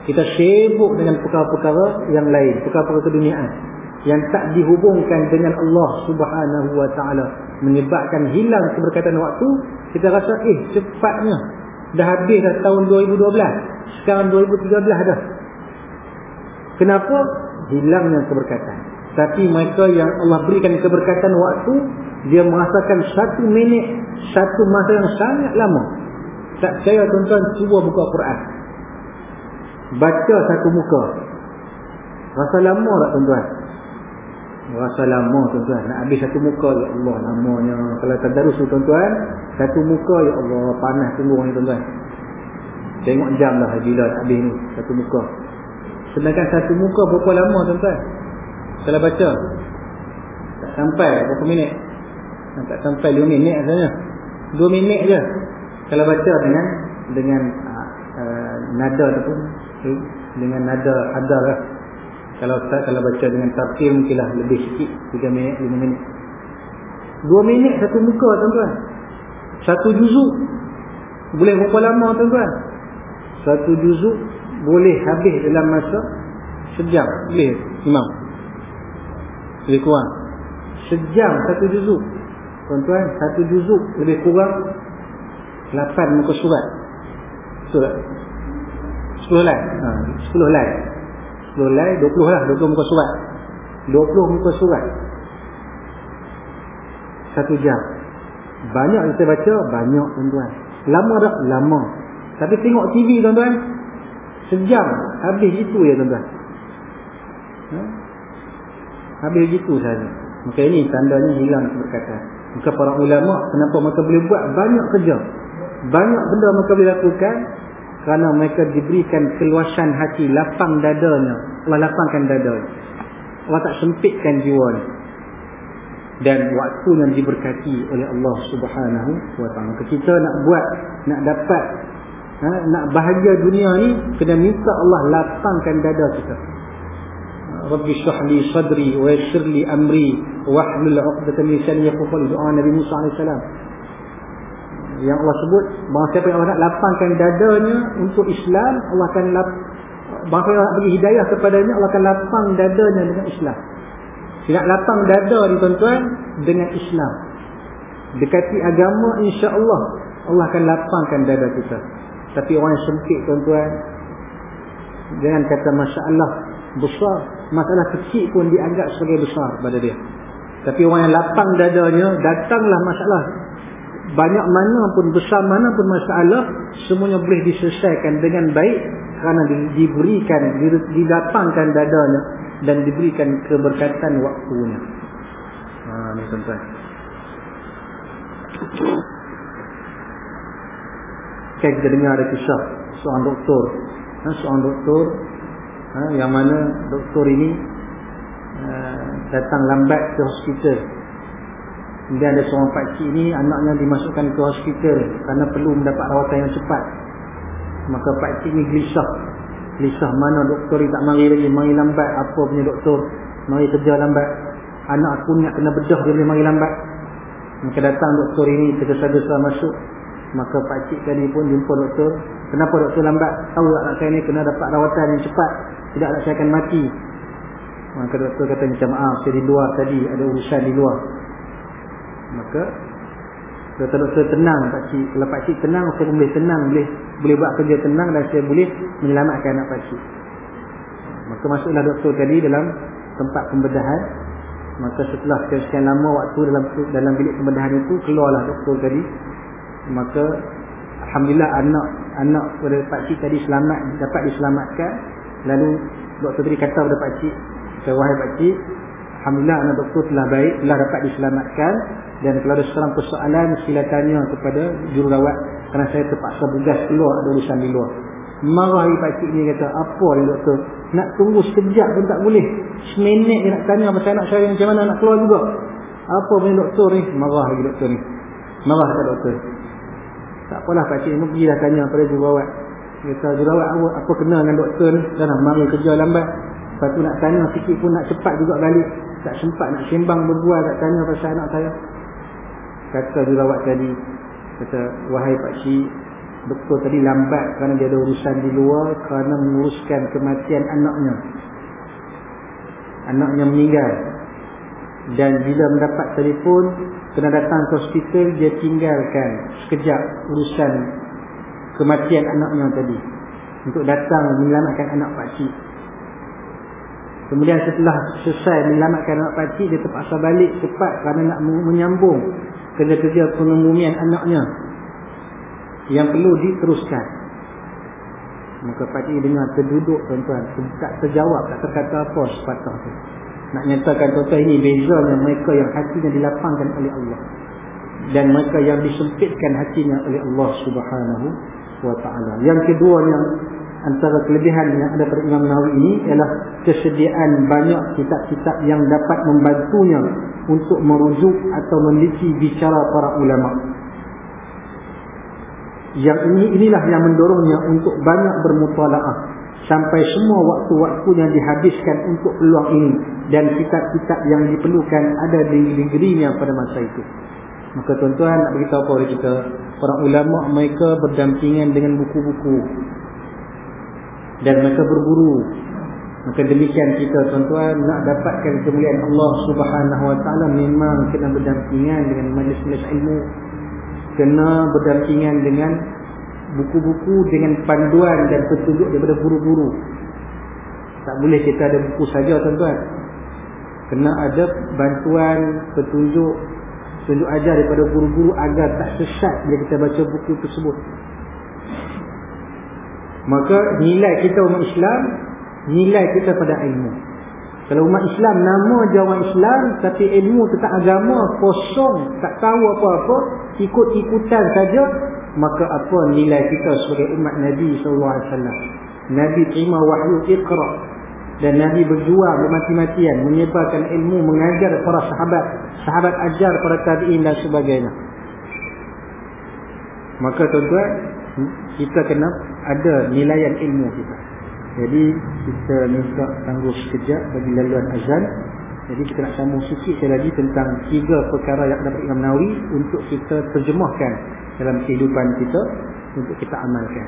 Kita sibuk dengan perkara-perkara yang lain. Perkara-perkara keduniaan. Yang tak dihubungkan dengan Allah subhanahu wa ta'ala. Menyebabkan hilang keberkatan waktu kita rasa eh cepatnya dah habis dah tahun 2012 sekarang 2013 dah kenapa hilangnya keberkatan tapi mereka yang Allah berikan keberkatan waktu dia merasakan satu minit satu masa yang sangat lama tak percaya tuan-tuan cuba buka Quran. Baca satu muka. Rasa lama tak tuan-tuan? Rasa lama tuan-tuan. Nak habis satu muka Ya Allah lamanya Kalau tadarus tu tuan-tuan Satu muka Ya Allah panas tunggu ni tuan-tuan. Tengok jam lah Bila nak habis ni Satu muka. Sedangkan satu muka berapa lama tuan-tuan? Kalau baca. Tak sampai berapa minit. Tak sampai 2 minit asalnya 2 minit je kalau baca dengan dengan uh, nada ataupun okay, dengan nada hadar lah. kalau tak kalau baca dengan tafsir mungkinlah lebih sikit 3 minit 5 minit. 2 minit satu muka tuan-tuan. Satu juzuk boleh berapa lama tuan-tuan? Satu juzuk boleh habis dalam masa sejam. Boleh imam? Lebih kurang. Sejam satu juzuk. Tuan-tuan satu juzuk lebih kurang 8 muka surat. Tak? 10 lai. Ha, 10 lai. 10 lai 20 lah 20 muka surat. 20 muka surat. Satu jam. Banyak saya baca banyak tuan-tuan. Lama tak? Lama. Tapi tengok TV tuan-tuan sejam. Habis itu ya tuan-tuan. Ha? habis itu saja maka ini tandanya hilang keberkatan. Maka para ulama kenapa mereka boleh buat banyak kerja banyak benda mereka boleh lakukan kerana mereka diberikan keluasan hati lapang dadanya Allah lapangkan dadanya Allah tak sempitkan jiwanya dan waktu yang diberkati oleh Allah Subhanahu wa taala. Kita nak buat, nak dapat, ha, nak bahagia dunia ni kena minta Allah lapangkan dada kita. Rabbi shrah li sadri wa yassir li amri wa hlul 'uqdatam min lisani yafqahu doa Nabi Musa salam. Yang Allah sebut, bahawa siapa yang Allah nak lapangkan dadanya untuk Islam, Allah akan lap, bahawa Allah nak bagi hidayah kepadanya, Allah akan lapang dadanya dengan Islam. Nak lapang dada ni tuan-tuan dengan Islam. Dekati agama insya-Allah Allah akan lapangkan dada kita. Tapi orang yang sempit tuan-tuan jangan kata masya-Allah besar, masalah kecil pun dianggap sebagai besar pada dia. Tapi orang yang lapang dadanya datanglah masalah banyak mana pun besar mana pun masalah semuanya boleh diselesaikan dengan baik kerana diberikan didapangkan dadanya dan diberikan keberkatan waktunya. Ha ni tuan-tuan. kita dengar ada kisah seorang doktor, ha, seorang doktor ha, yang mana doktor ini uh, datang lambat ke hospital. Kemudian ada seorang pakcik ini anaknya dimasukkan ke hospital kerana perlu mendapat rawatan yang cepat. Maka pakcik ini gelisah. Lisah mana doktor ni tak mari lagi Mari lambat. Apa punya doktor? Mari kerja lambat. Anak aku ni nak kena bedah Dia boleh mari lambat. Maka datang doktor ini Tergesa-gesa masuk. Maka pakcik tadi pun jumpa doktor. Kenapa doktor lambat? Tahu tak anak saya ni kena dapat rawatan yang cepat? Tidak nak saya akan mati. Maka doktor kata macam maaf Saya di luar tadi Ada urusan di luar Maka Doktor-doktor tenang pakcik. Kalau pakcik tenang, saya boleh tenang. Boleh boleh buat kerja tenang dan saya boleh menyelamatkan anak pakcik. Maka masuklah doktor tadi dalam tempat pembedahan. Maka setelah sekian lama waktu dalam dalam bilik pembedahan itu, keluarlah doktor tadi. Maka Alhamdulillah anak anak pada pakcik tadi selamat, dapat diselamatkan. Lalu doktor tadi kata kepada pakcik, Wahai pakcik, Alhamdulillah anak doktor telah baik, telah dapat diselamatkan dan kalau ada seorang persoalan sila tanya kepada jururawat. Kerana saya terpaksa bugas keluar ada urusan di luar. Marah lagi pakcik ni kata apa ni doktor? Nak tunggu sekejap pun tak boleh. Seminit dia nak tanya pasal anak saya macam mana nak keluar juga. Apa punya doktor ni? Marah lagi doktor ni. Marah kata doktor? Tak apalah pakcik ni pergilah tanya pada jururawat. Kata jururawat apa kena dengan doktor ni? Dah mari kerja lambat. Lepas tu nak tanya sikit pun nak cepat juga balik. Tak sempat nak sembang berbual tak tanya pasal anak saya kata jurawat tadi. Kata wahai pak cik doktor tadi lambat kerana dia ada urusan di luar kerana menguruskan kematian anaknya. Anaknya meninggal. Dan bila mendapat telefon kena datang ke hospital dia tinggalkan sekejap urusan kematian anaknya tadi. Untuk datang menyelamatkan anak pak cik. Kemudian setelah selesai menyelamatkan anak pak cik dia terpaksa balik cepat kerana nak menyambung kerja-kerja pengemumian anaknya. Yang perlu diteruskan. Maka pakcik dengar terduduk tuan-tuan. Tak terjawab tak terkata apa sepatah tu. Nak nyatakan tuan-tuan ini bezanya mereka yang hatinya dilapangkan oleh Allah. Dan mereka yang disempitkan hatinya oleh Allah subhanahu wa ta'ala. Yang keduanya antara kelebihan yang ada pada Imam Nawawi ini ialah kesediaan banyak kitab-kitab yang dapat membantunya untuk merujuk atau meneliti bicara para ulama. Yang ini inilah yang mendorongnya untuk banyak bermutalaah sampai semua waktu-waktunya dihabiskan untuk peluang ini dan kitab-kitab yang diperlukan ada di negerinya pada masa itu. Maka tuan-tuan nak beritahu kepada kita, para ulama mereka berdampingan dengan buku-buku dan mereka berburu. Maka demikian kita tuan-tuan nak dapatkan kemuliaan Allah Subhanahu Wa Taala memang kena berdampingan dengan majlis-majlis ilmu, kena berdampingan dengan buku-buku dengan panduan dan petunjuk daripada guru-guru. Tak boleh kita ada buku saja tuan-tuan. Kena ada bantuan, petunjuk, tunjuk ajar daripada guru-guru agar tak sesat bila kita baca buku tersebut. Maka nilai kita umat Islam, nilai kita pada ilmu. Kalau umat Islam nama je orang Islam tapi ilmu tetap agama kosong, tak tahu apa-apa, ikut-ikutan saja, maka apa nilai kita sebagai umat Nabi SAW Nabi terima wahyu ikhra dan Nabi berjuang bermati-matian menyebarkan ilmu mengajar para sahabat sahabat ajar para tabi'in dan sebagainya maka tuan-tuan kita kena ada nilaian ilmu kita jadi kita minta tangguh sekejap bagi laluan azan jadi kita nak sambung sikit lagi tentang tiga perkara yang dapat Imam Nawawi untuk kita terjemahkan dalam kehidupan kita untuk kita amalkan.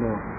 Lord.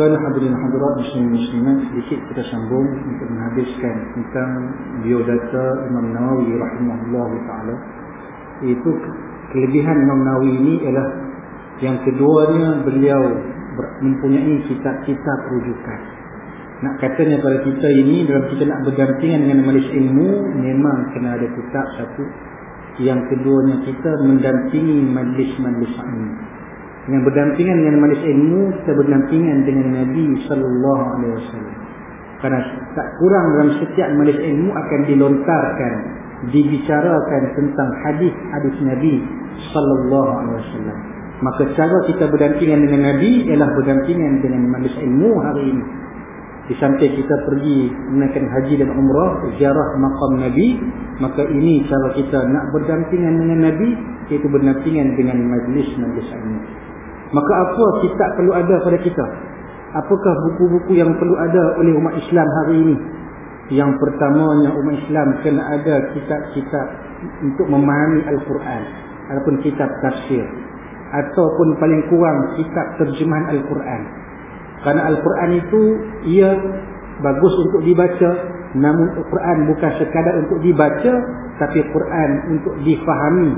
Tuan-tuan hadirin hadirat muslim muslimat sedikit kita sambung untuk menghabiskan tentang biodata Imam Nawawi rahimahullah taala. Itu kelebihan Imam Nawawi ini ialah yang keduanya beliau mempunyai kitab-kitab rujukan. Nak katanya pada kita ini dalam kita nak bergantian dengan majlis ilmu memang kena ada kitab satu. Yang keduanya kita mendampingi majlis-majlis ilmu dengan berdampingan dengan majlis ilmu kita berdampingan dengan Nabi sallallahu alaihi wasallam. Karena tak kurang dalam setiap majlis ilmu akan dilontarkan dibicarakan tentang hadis-hadis Nabi sallallahu alaihi wasallam. Maka cara kita berdampingan dengan Nabi ialah berdampingan dengan majlis ilmu hari ini. Di samping kita pergi menaikkan haji dan umrah ziarah makam Nabi maka ini cara kita nak berdampingan dengan Nabi iaitu berdampingan dengan majlis-majlis ilmu Maka apa kitab perlu ada pada kita? Apakah buku-buku yang perlu ada oleh umat Islam hari ini? Yang pertamanya umat Islam kena ada kitab-kitab untuk memahami Al-Quran. Ataupun kitab tafsir. Ataupun paling kurang kitab terjemahan Al-Quran. Kerana Al-Quran itu ia bagus untuk dibaca. Namun Al-Quran bukan sekadar untuk dibaca. Tapi Al-Quran untuk difahami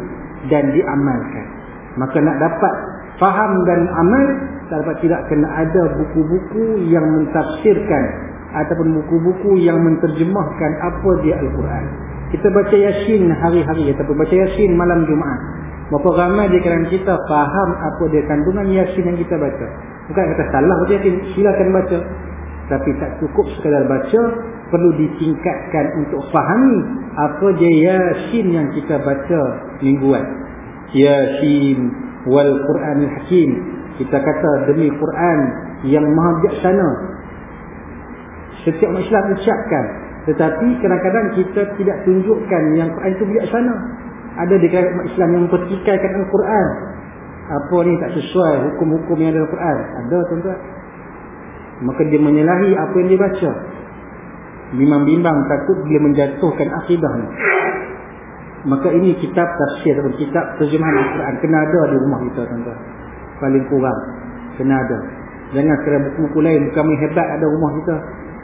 dan diamalkan. Maka nak dapat faham dan amal dapat tidak kena ada buku-buku yang mentafsirkan ataupun buku-buku yang menterjemahkan apa dia Al-Quran. Kita baca Yasin hari-hari ataupun baca Yasin malam Jumaat. Berapa ramai di kalangan kita faham apa dia kandungan Yasin yang kita baca. Bukan kata salah baca Yasin, silakan baca. Tapi tak cukup sekadar baca, perlu ditingkatkan untuk fahami apa dia Yasin yang kita baca mingguan. Yasin wal Quranil Hakim. Kita kata demi Quran yang maha bijaksana. Setiap Islam ucapkan. Tetapi kadang-kadang kita tidak tunjukkan yang Quran itu bijaksana. Ada di kalangan Islam yang mempertikaikan Al-Quran. Apa ni tak sesuai hukum-hukum yang ada dalam Quran. Ada tuan-tuan. Maka dia menyalahi apa yang dia baca. Bimbang-bimbang takut dia menjatuhkan akidahnya maka ini kitab tafsir atau kitab terjemahan Al-Quran. Kena ada di rumah kita tuan-tuan. Paling kurang kena ada. Jangan kira buku-buku lain. Bukan hebat ada rumah kita.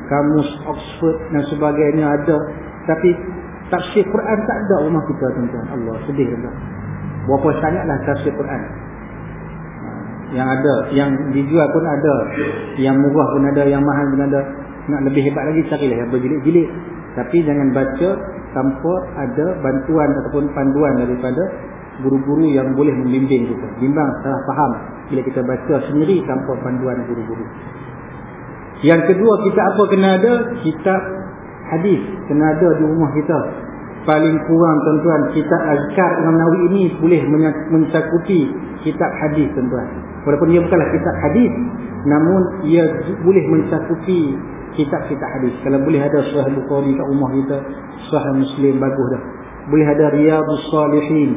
Kamus Oxford dan sebagainya ada. Tapi tafsir Quran tak ada rumah kita tuan-tuan. Allah sedih tuan berapa sangatlah tafsir Quran. Yang ada yang dijual pun ada. Yang murah pun ada yang mahal pun ada. Nak lebih hebat lagi carilah yang berjilid-jilid. Tapi jangan baca tanpa ada bantuan ataupun panduan daripada guru-guru yang boleh membimbing kita. Bimbang salah faham bila kita baca sendiri tanpa panduan guru-guru. Yang kedua kita apa kena ada? Kitab hadis kena ada di rumah kita. Paling kurang tuan-tuan kitab azkar Imam Nawawi ini boleh mencakupi kitab hadis tuan-tuan. Walaupun ia bukanlah kitab hadis namun ia boleh mencakupi kitab-kitab hadis. Kalau boleh ada Sahih Bukhari kat rumah kita, Sahih Muslim bagus dah. Boleh ada Riyadhus Salihin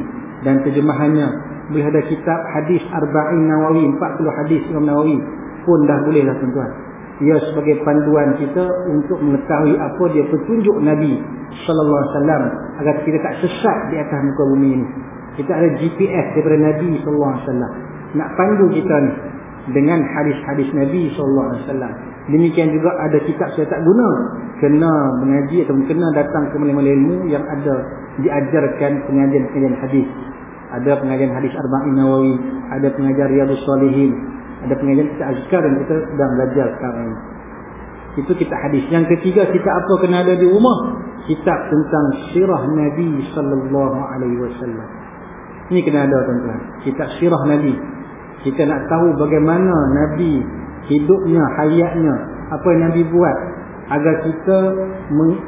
dan terjemahannya. Boleh ada kitab hadis Arba'in Nawawi, 40 hadis Imam Nawawi pun dah boleh lah tuan-tuan. Ia sebagai panduan kita untuk mengetahui apa dia petunjuk Nabi sallallahu alaihi wasallam agar kita tak sesat di atas muka bumi ini. Kita ada GPS daripada Nabi sallallahu alaihi wasallam. Nak pandu kita ni dengan hadis-hadis Nabi sallallahu alaihi wasallam. Demikian juga ada kitab saya tak guna. Kena mengaji atau kena datang ke malam-malam ilmu yang ada diajarkan pengajian-pengajian hadis. Ada pengajian hadis Arba'in Nawawi, ada pengajian Riyadhus Salihin, ada pengajian kita azkar yang kita sedang belajar sekarang. Itu kitab hadis. Yang ketiga kita apa kena ada di rumah? Kitab tentang sirah Nabi sallallahu alaihi wasallam. Ini kena ada tuan-tuan. Kitab sirah Nabi. Kita nak tahu bagaimana Nabi hidupnya, hayatnya, apa yang Nabi buat agar kita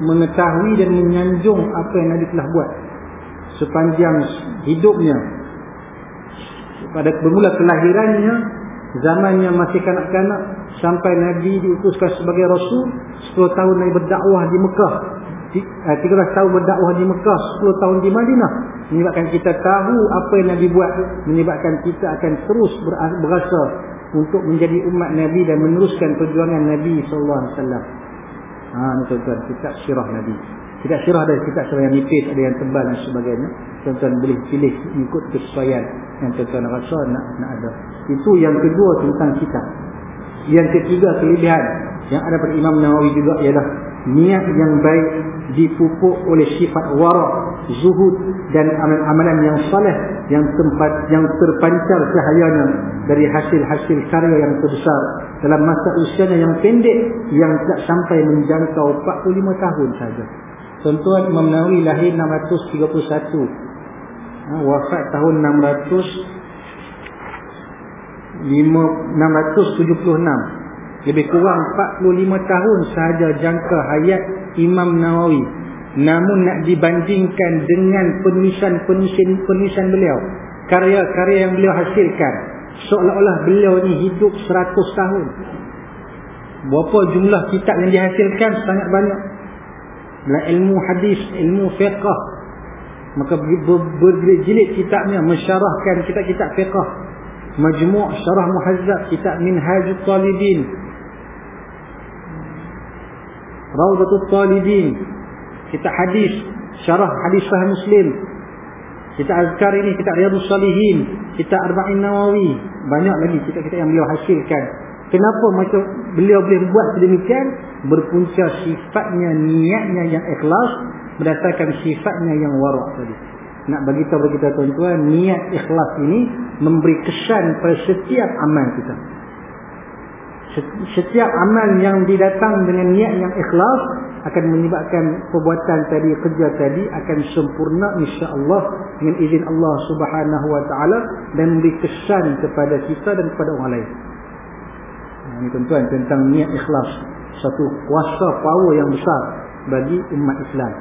mengetahui dan menyanjung apa yang Nabi telah buat sepanjang hidupnya. Pada bermula kelahirannya zamannya masih kanak-kanak sampai Nabi diutuskan sebagai Rasul 10 tahun Nabi berdakwah di Mekah. 13 eh, tahun berdakwah di Mekah 10 tahun di Madinah. Menyebabkan kita tahu apa yang Nabi buat menyebabkan kita akan terus berasa untuk menjadi umat Nabi dan meneruskan perjuangan Nabi sallallahu alaihi wasallam. Ha ni tuan-tuan kitab sirah Nabi. Kitab sirah ada kitab sirah yang nipis, ada yang tebal dan sebagainya. Tuan-tuan boleh pilih ikut kesesuaian yang tuan-tuan rasa nak, nak ada. Itu yang kedua tentang kitab. Yang ketiga kelebihan yang ada pada Imam Nawawi juga ialah niat yang baik dipupuk oleh sifat warak, zuhud dan amalan-amalan yang saleh yang tempat yang terpancar cahayanya dari hasil-hasil karya yang terbesar dalam masa usianya yang pendek yang tidak sampai menjangkau 45 tahun saja. Tuan-tuan Imam Nawawi lahir 631. Ha, wafat tahun 600 5, 676 lebih kurang 45 tahun sahaja jangka hayat Imam Nawawi. Namun nak dibandingkan dengan penulisan-penulisan beliau karya-karya yang beliau hasilkan seolah-olah beliau ni hidup 100 tahun. Berapa jumlah kitab yang dihasilkan? Sangat banyak. Dalam ilmu hadis, ilmu fiqah. Maka berjilid kitabnya mensyarahkan kitab-kitab fiqah. Majmu' syarah muhazzab kitab minhajut talibin Raudatul Talibin. Kita hadis syarah hadis sahih Muslim. Kita azkar ini kita riyadhus salihin kita arba'in nawawi. Banyak lagi kita-kita yang beliau hasilkan. Kenapa macam beliau boleh buat sedemikian? Berpunca sifatnya niatnya yang ikhlas berdasarkan sifatnya yang warak tadi. Nak bagi tahu kita tuan-tuan niat ikhlas ini memberi kesan pada setiap amal kita setiap amal yang didatang dengan niat yang ikhlas akan menyebabkan perbuatan tadi kerja tadi akan sempurna insya-Allah dengan izin Allah Subhanahu wa taala dan memberi kesan kepada kita dan kepada orang lain. Ini tuan-tuan tentang niat ikhlas satu kuasa power yang besar bagi umat Islam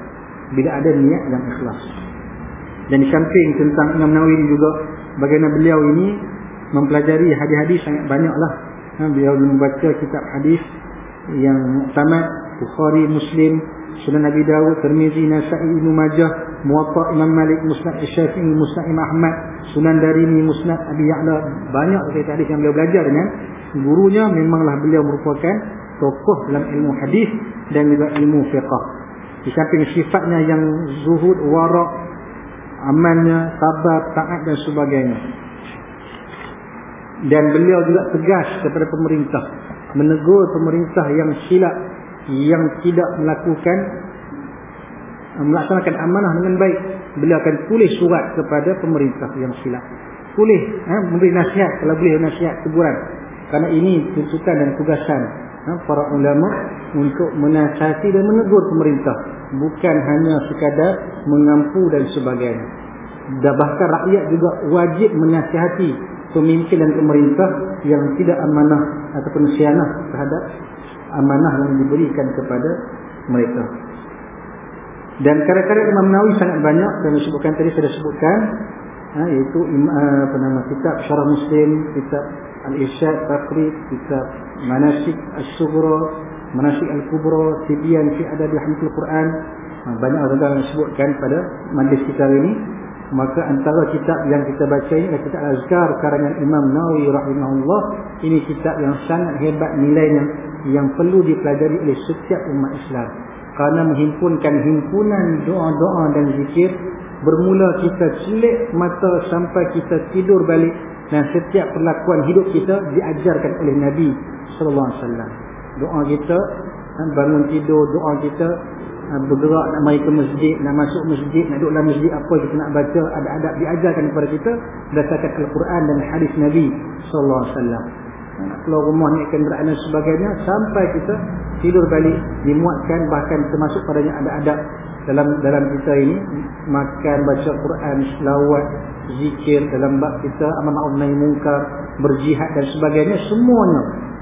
bila ada niat yang ikhlas. Dan di samping tentang Imam Nawawi juga bagaimana beliau ini mempelajari hadis-hadis sangat banyaklah ha, beliau membaca kitab hadis yang muktamad Bukhari, Muslim, Sunan Nabi Dawud, Tirmizi, Nasa'i, Ibn Majah, Muwatta Imam Malik, Musnad Syafi'i, Musnad Imam Ahmad, Sunan Darimi, Musnad Abi Ya'la. Banyak kitab hadis yang beliau belajar dengan gurunya memanglah beliau merupakan tokoh dalam ilmu hadis dan juga ilmu fiqah. Di samping sifatnya yang zuhud, warak, amannya, sabar, taat dan sebagainya dan beliau juga tegas kepada pemerintah. Menegur pemerintah yang silap yang tidak melakukan melaksanakan amanah dengan baik. Beliau akan tulis surat kepada pemerintah yang silap. Tulis eh, memberi nasihat kalau boleh nasihat teguran. Kerana ini tuntutan dan tugasan eh, para ulama untuk menasihati dan menegur pemerintah. Bukan hanya sekadar mengampu dan sebagainya. Dan bahkan rakyat juga wajib menasihati pemimpin dan pemerintah yang tidak amanah ataupun syianah terhadap amanah yang diberikan kepada mereka. Dan karya-karya Imam Nawawi sangat banyak yang disebutkan tadi saya sebutkan ha, iaitu uh, apa nama kitab Syarah Muslim, kitab Al-Irsyad Taqrib, kitab Manasik As-Sughra, Manasik Al-Kubra, Tibyan fi Adab Hamdul Quran. Ha, banyak orang yang disebutkan pada majlis kita ini maka antara kitab yang kita baca ini adalah kitab Azkar karangan Imam Nawawi rahimahullah. Ini kitab yang sangat hebat nilainya yang perlu dipelajari oleh setiap umat Islam. Kerana menghimpunkan himpunan doa-doa dan zikir bermula kita celik mata sampai kita tidur balik dan setiap perlakuan hidup kita diajarkan oleh Nabi sallallahu alaihi wasallam. Doa kita bangun tidur doa kita Ha, bergerak nak mari ke masjid, nak masuk masjid, nak duduk dalam masjid apa kita nak baca, ada adab diajarkan kepada kita berdasarkan Al-Quran dan hadis Nabi sallallahu alaihi wasallam. Keluar rumah naikkan berat dan sebagainya sampai kita tidur balik dimuatkan bahkan termasuk padanya ada adab dalam dalam kita ini makan baca Quran selawat zikir dalam bab kita amal ma'ruf nahi munkar berjihad dan sebagainya semuanya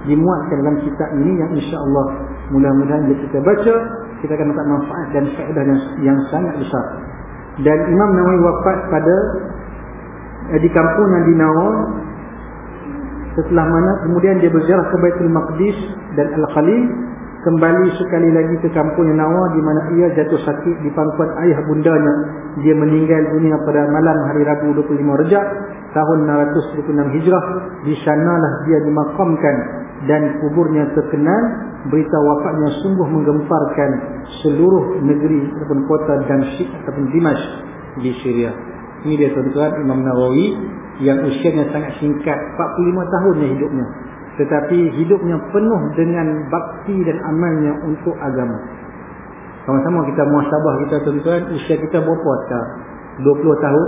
dimuatkan dalam kitab ini yang insya-Allah mudah-mudahan bila kita baca kita akan dapat manfaat dan faedah yang, yang sangat besar. Dan Imam Nawawi wafat pada eh, di kampung yang setelah mana kemudian dia berziarah ke Baitul Maqdis dan Al-Khalil. Kembali sekali lagi ke kampung yang Nawa di mana ia jatuh sakit di pangkuan ayah bundanya. Dia meninggal dunia pada malam hari Rabu 25 Rejab tahun 926 Hijrah. Di sanalah dia dimakamkan dan kuburnya terkenal. Berita wafatnya sungguh menggemparkan seluruh negeri ataupun kota Damsyik ataupun Dimash di Syria. Ini dia tuan-tuan Imam Nawawi yang usianya sangat singkat 45 tahunnya hidupnya. Tetapi hidupnya penuh dengan bakti dan amalnya untuk agama. Sama-sama kita muasabah kita tuan-tuan usia kita berapa sekarang? 20 tahun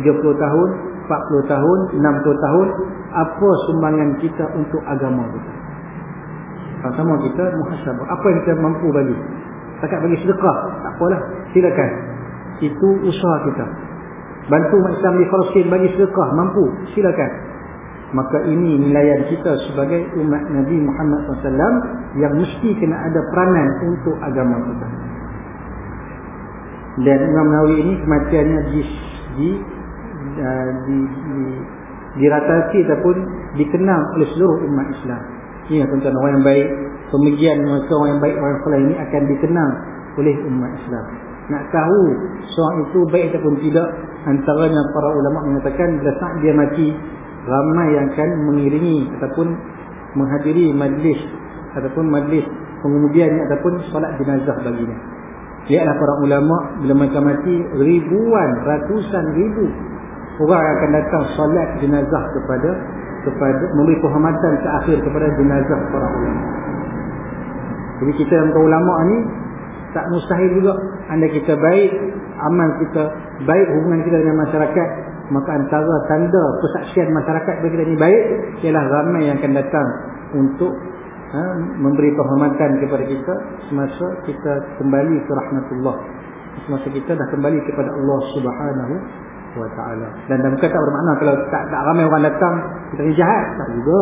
30 tahun 40 tahun 60 tahun. Apa sumbangan kita untuk agama kita? Sama-sama kita muhasabah. Apa yang kita mampu bagi? Takat bagi sedekah? Tak apalah. Silakan. Itu usaha kita bantu umat Islam di Palestin bagi sedekah mampu silakan maka ini nilaian kita sebagai umat Nabi Muhammad SAW yang mesti kena ada peranan untuk agama kita dan Imam Nawawi ini kematiannya di di uh, di, di diratasi ataupun dikenal oleh seluruh umat Islam. Ini tuan-tuan orang yang baik, pemikiran mereka orang yang baik orang saleh ini akan dikenal oleh umat Islam. Nak tahu seorang itu baik ataupun tidak, antaranya para ulama mengatakan bila saat dia mati, ramai yang akan mengiringi ataupun menghadiri majlis ataupun majlis pengundi ataupun solat jenazah baginya. Lihatlah para ulama bila mereka mati ribuan, ratusan ribu orang akan datang solat jenazah kepada kepada memberi penghormatan terakhir kepada jenazah para ulama. Jadi kita yang ulama ni tak mustahil juga anda kita baik, amal kita baik, hubungan kita dengan masyarakat, maka antara tanda persaksian masyarakat bagi kita ni baik ialah ramai yang akan datang untuk ha, memberi penghormatan kepada kita semasa kita kembali ke rahmatullah. Semasa kita dah kembali kepada Allah Subhanahu wa taala. Dan bukan tak bermakna kalau tak tak ramai orang datang kita ni jahat, tak juga.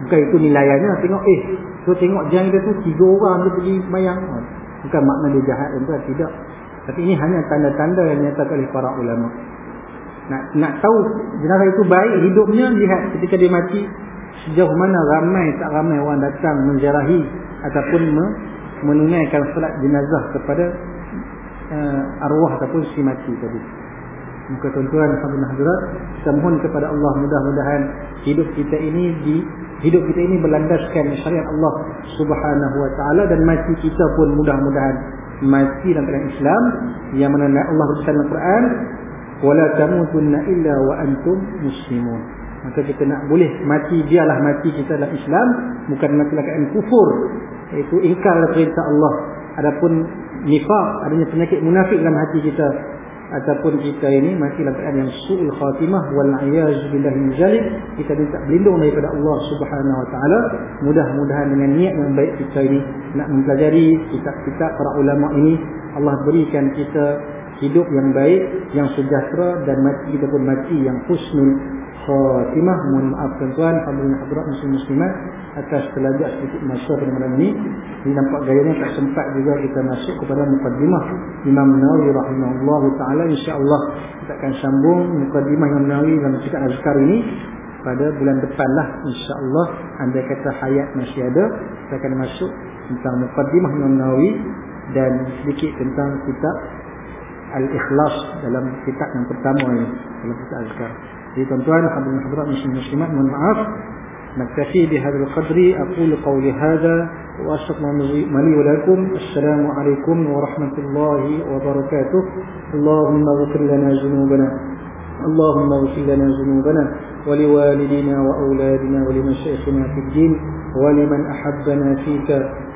Bukan itu nilainya tengok eh so tengok jang dia tu tiga orang dia pergi mayang. Bukan makna dia jahat entah tidak. Tapi ini hanya tanda-tanda yang dinyatakan oleh para ulama. Nak nak tahu jenazah itu baik hidupnya lihat ketika dia mati sejauh mana ramai tak ramai orang datang menjarahi ataupun menunaikan solat jenazah kepada uh, arwah ataupun si mati tadi. Muka tuan-tuan hadirat, kita mohon kepada Allah mudah-mudahan hidup kita ini di hidup kita ini berlandaskan syariat Allah Subhanahu wa taala dan mati kita pun mudah-mudahan mati dalam keadaan Islam yang mana Allah berfirman dalam Quran wala tamutunna illa wa antum muslimun. Maka kita nak boleh mati biarlah mati kita dalam Islam bukan mati dalam keadaan kufur iaitu ingkar perintah Allah. Adapun nifaq adanya penyakit munafik dalam hati kita ataupun kita ini masih dalam keadaan yang su'ul khatimah wal iyaz billahi zalik. Kita minta berlindung daripada Allah Subhanahu wa taala. Mudah-mudahan dengan niat yang baik kita ini nak mempelajari kitab-kitab para ulama ini. Allah berikan kita hidup yang baik yang sejahtera dan mati kita pun mati yang husnul khatimah mohon maaf tuan-tuan. Hadirin hadirat muslim muslimat. Atas telajak sedikit masa pada malam ini. Ini nampak gayanya tak sempat juga kita masuk kepada mukaddimah Imam Nawawi rahimahullah ta'ala. insyaAllah kita akan sambung mukaddimah Imam Nawawi dalam cakap azkar ini pada bulan depan lah insyaAllah. Anda kata hayat masih ada kita akan masuk tentang mukaddimah Imam Nawawi dan sedikit tentang kitab Al-Ikhlas dalam kitab yang pertama ini dalam kitab azkar tuan-tuan hadirin hadirat muslim muslimat mohon maaf نكتفي بهذا القدر. أقول قولي هذا وأشكر لي ولكم. السلام عليكم ورحمة الله وبركاته. اللهم اغفر لنا ذنوبنا. اللهم اغفر لنا ذنوبنا ولوالدنا وأولادنا ولمشايخنا في الدين ولمن أحبنا فيك.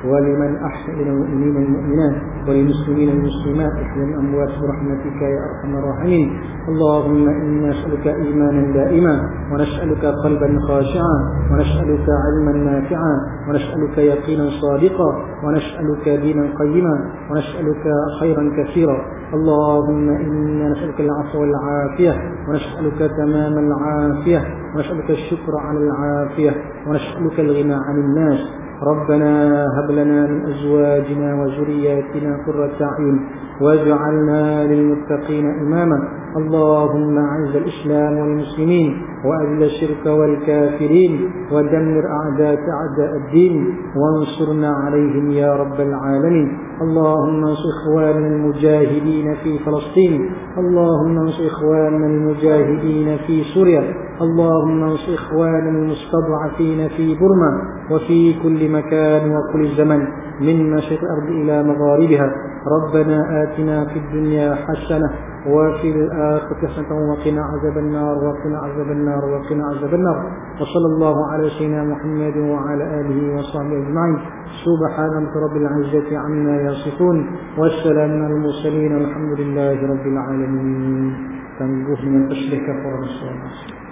ولمن أحسن إلى المؤمنين المؤمنات وللمسلمين المسلمات احيا الأموات برحمتك يا أرحم الراحمين. اللهم إنا نسألك إيمانا دائما ونسألك قلبا خاشعا ونسألك علما نافعا ونسألك يقينا صادقا ونسألك دينا قيما ونسألك خيرا كثيرا. اللهم إنا نسألك العفو والعافية ونسألك تمام العافية ونسألك الشكر على العافية ونسألك الغنى عن الناس. ربنا هب لنا من أزواجنا وذرياتنا قرة أعين واجعلنا للمتقين إماما. اللهم أعز الإسلام والمسلمين وأذل الشرك والكافرين ودمر أعداء أعداء الدين وانصرنا عليهم يا رب العالمين. اللهم انصر إخواننا المجاهدين في فلسطين. اللهم انصر إخواننا المجاهدين في سوريا. اللهم انصر إخواننا المستضعفين في برما وفي كل مكان وكل زمن من مشرق الأرض إلى مغاربها. ربنا آتنا في الدنيا حسنة وفي الآخرة حسنة وقنا عذاب النار وقنا عذاب النار وقنا عذاب النار. وصلى الله على سيدنا محمد وعلى آله وصحبه أجمعين. سبحان رب العزة عما يصفون. والسلام على المرسلين والحمد لله رب العالمين. تنبوه من تشرك فرصة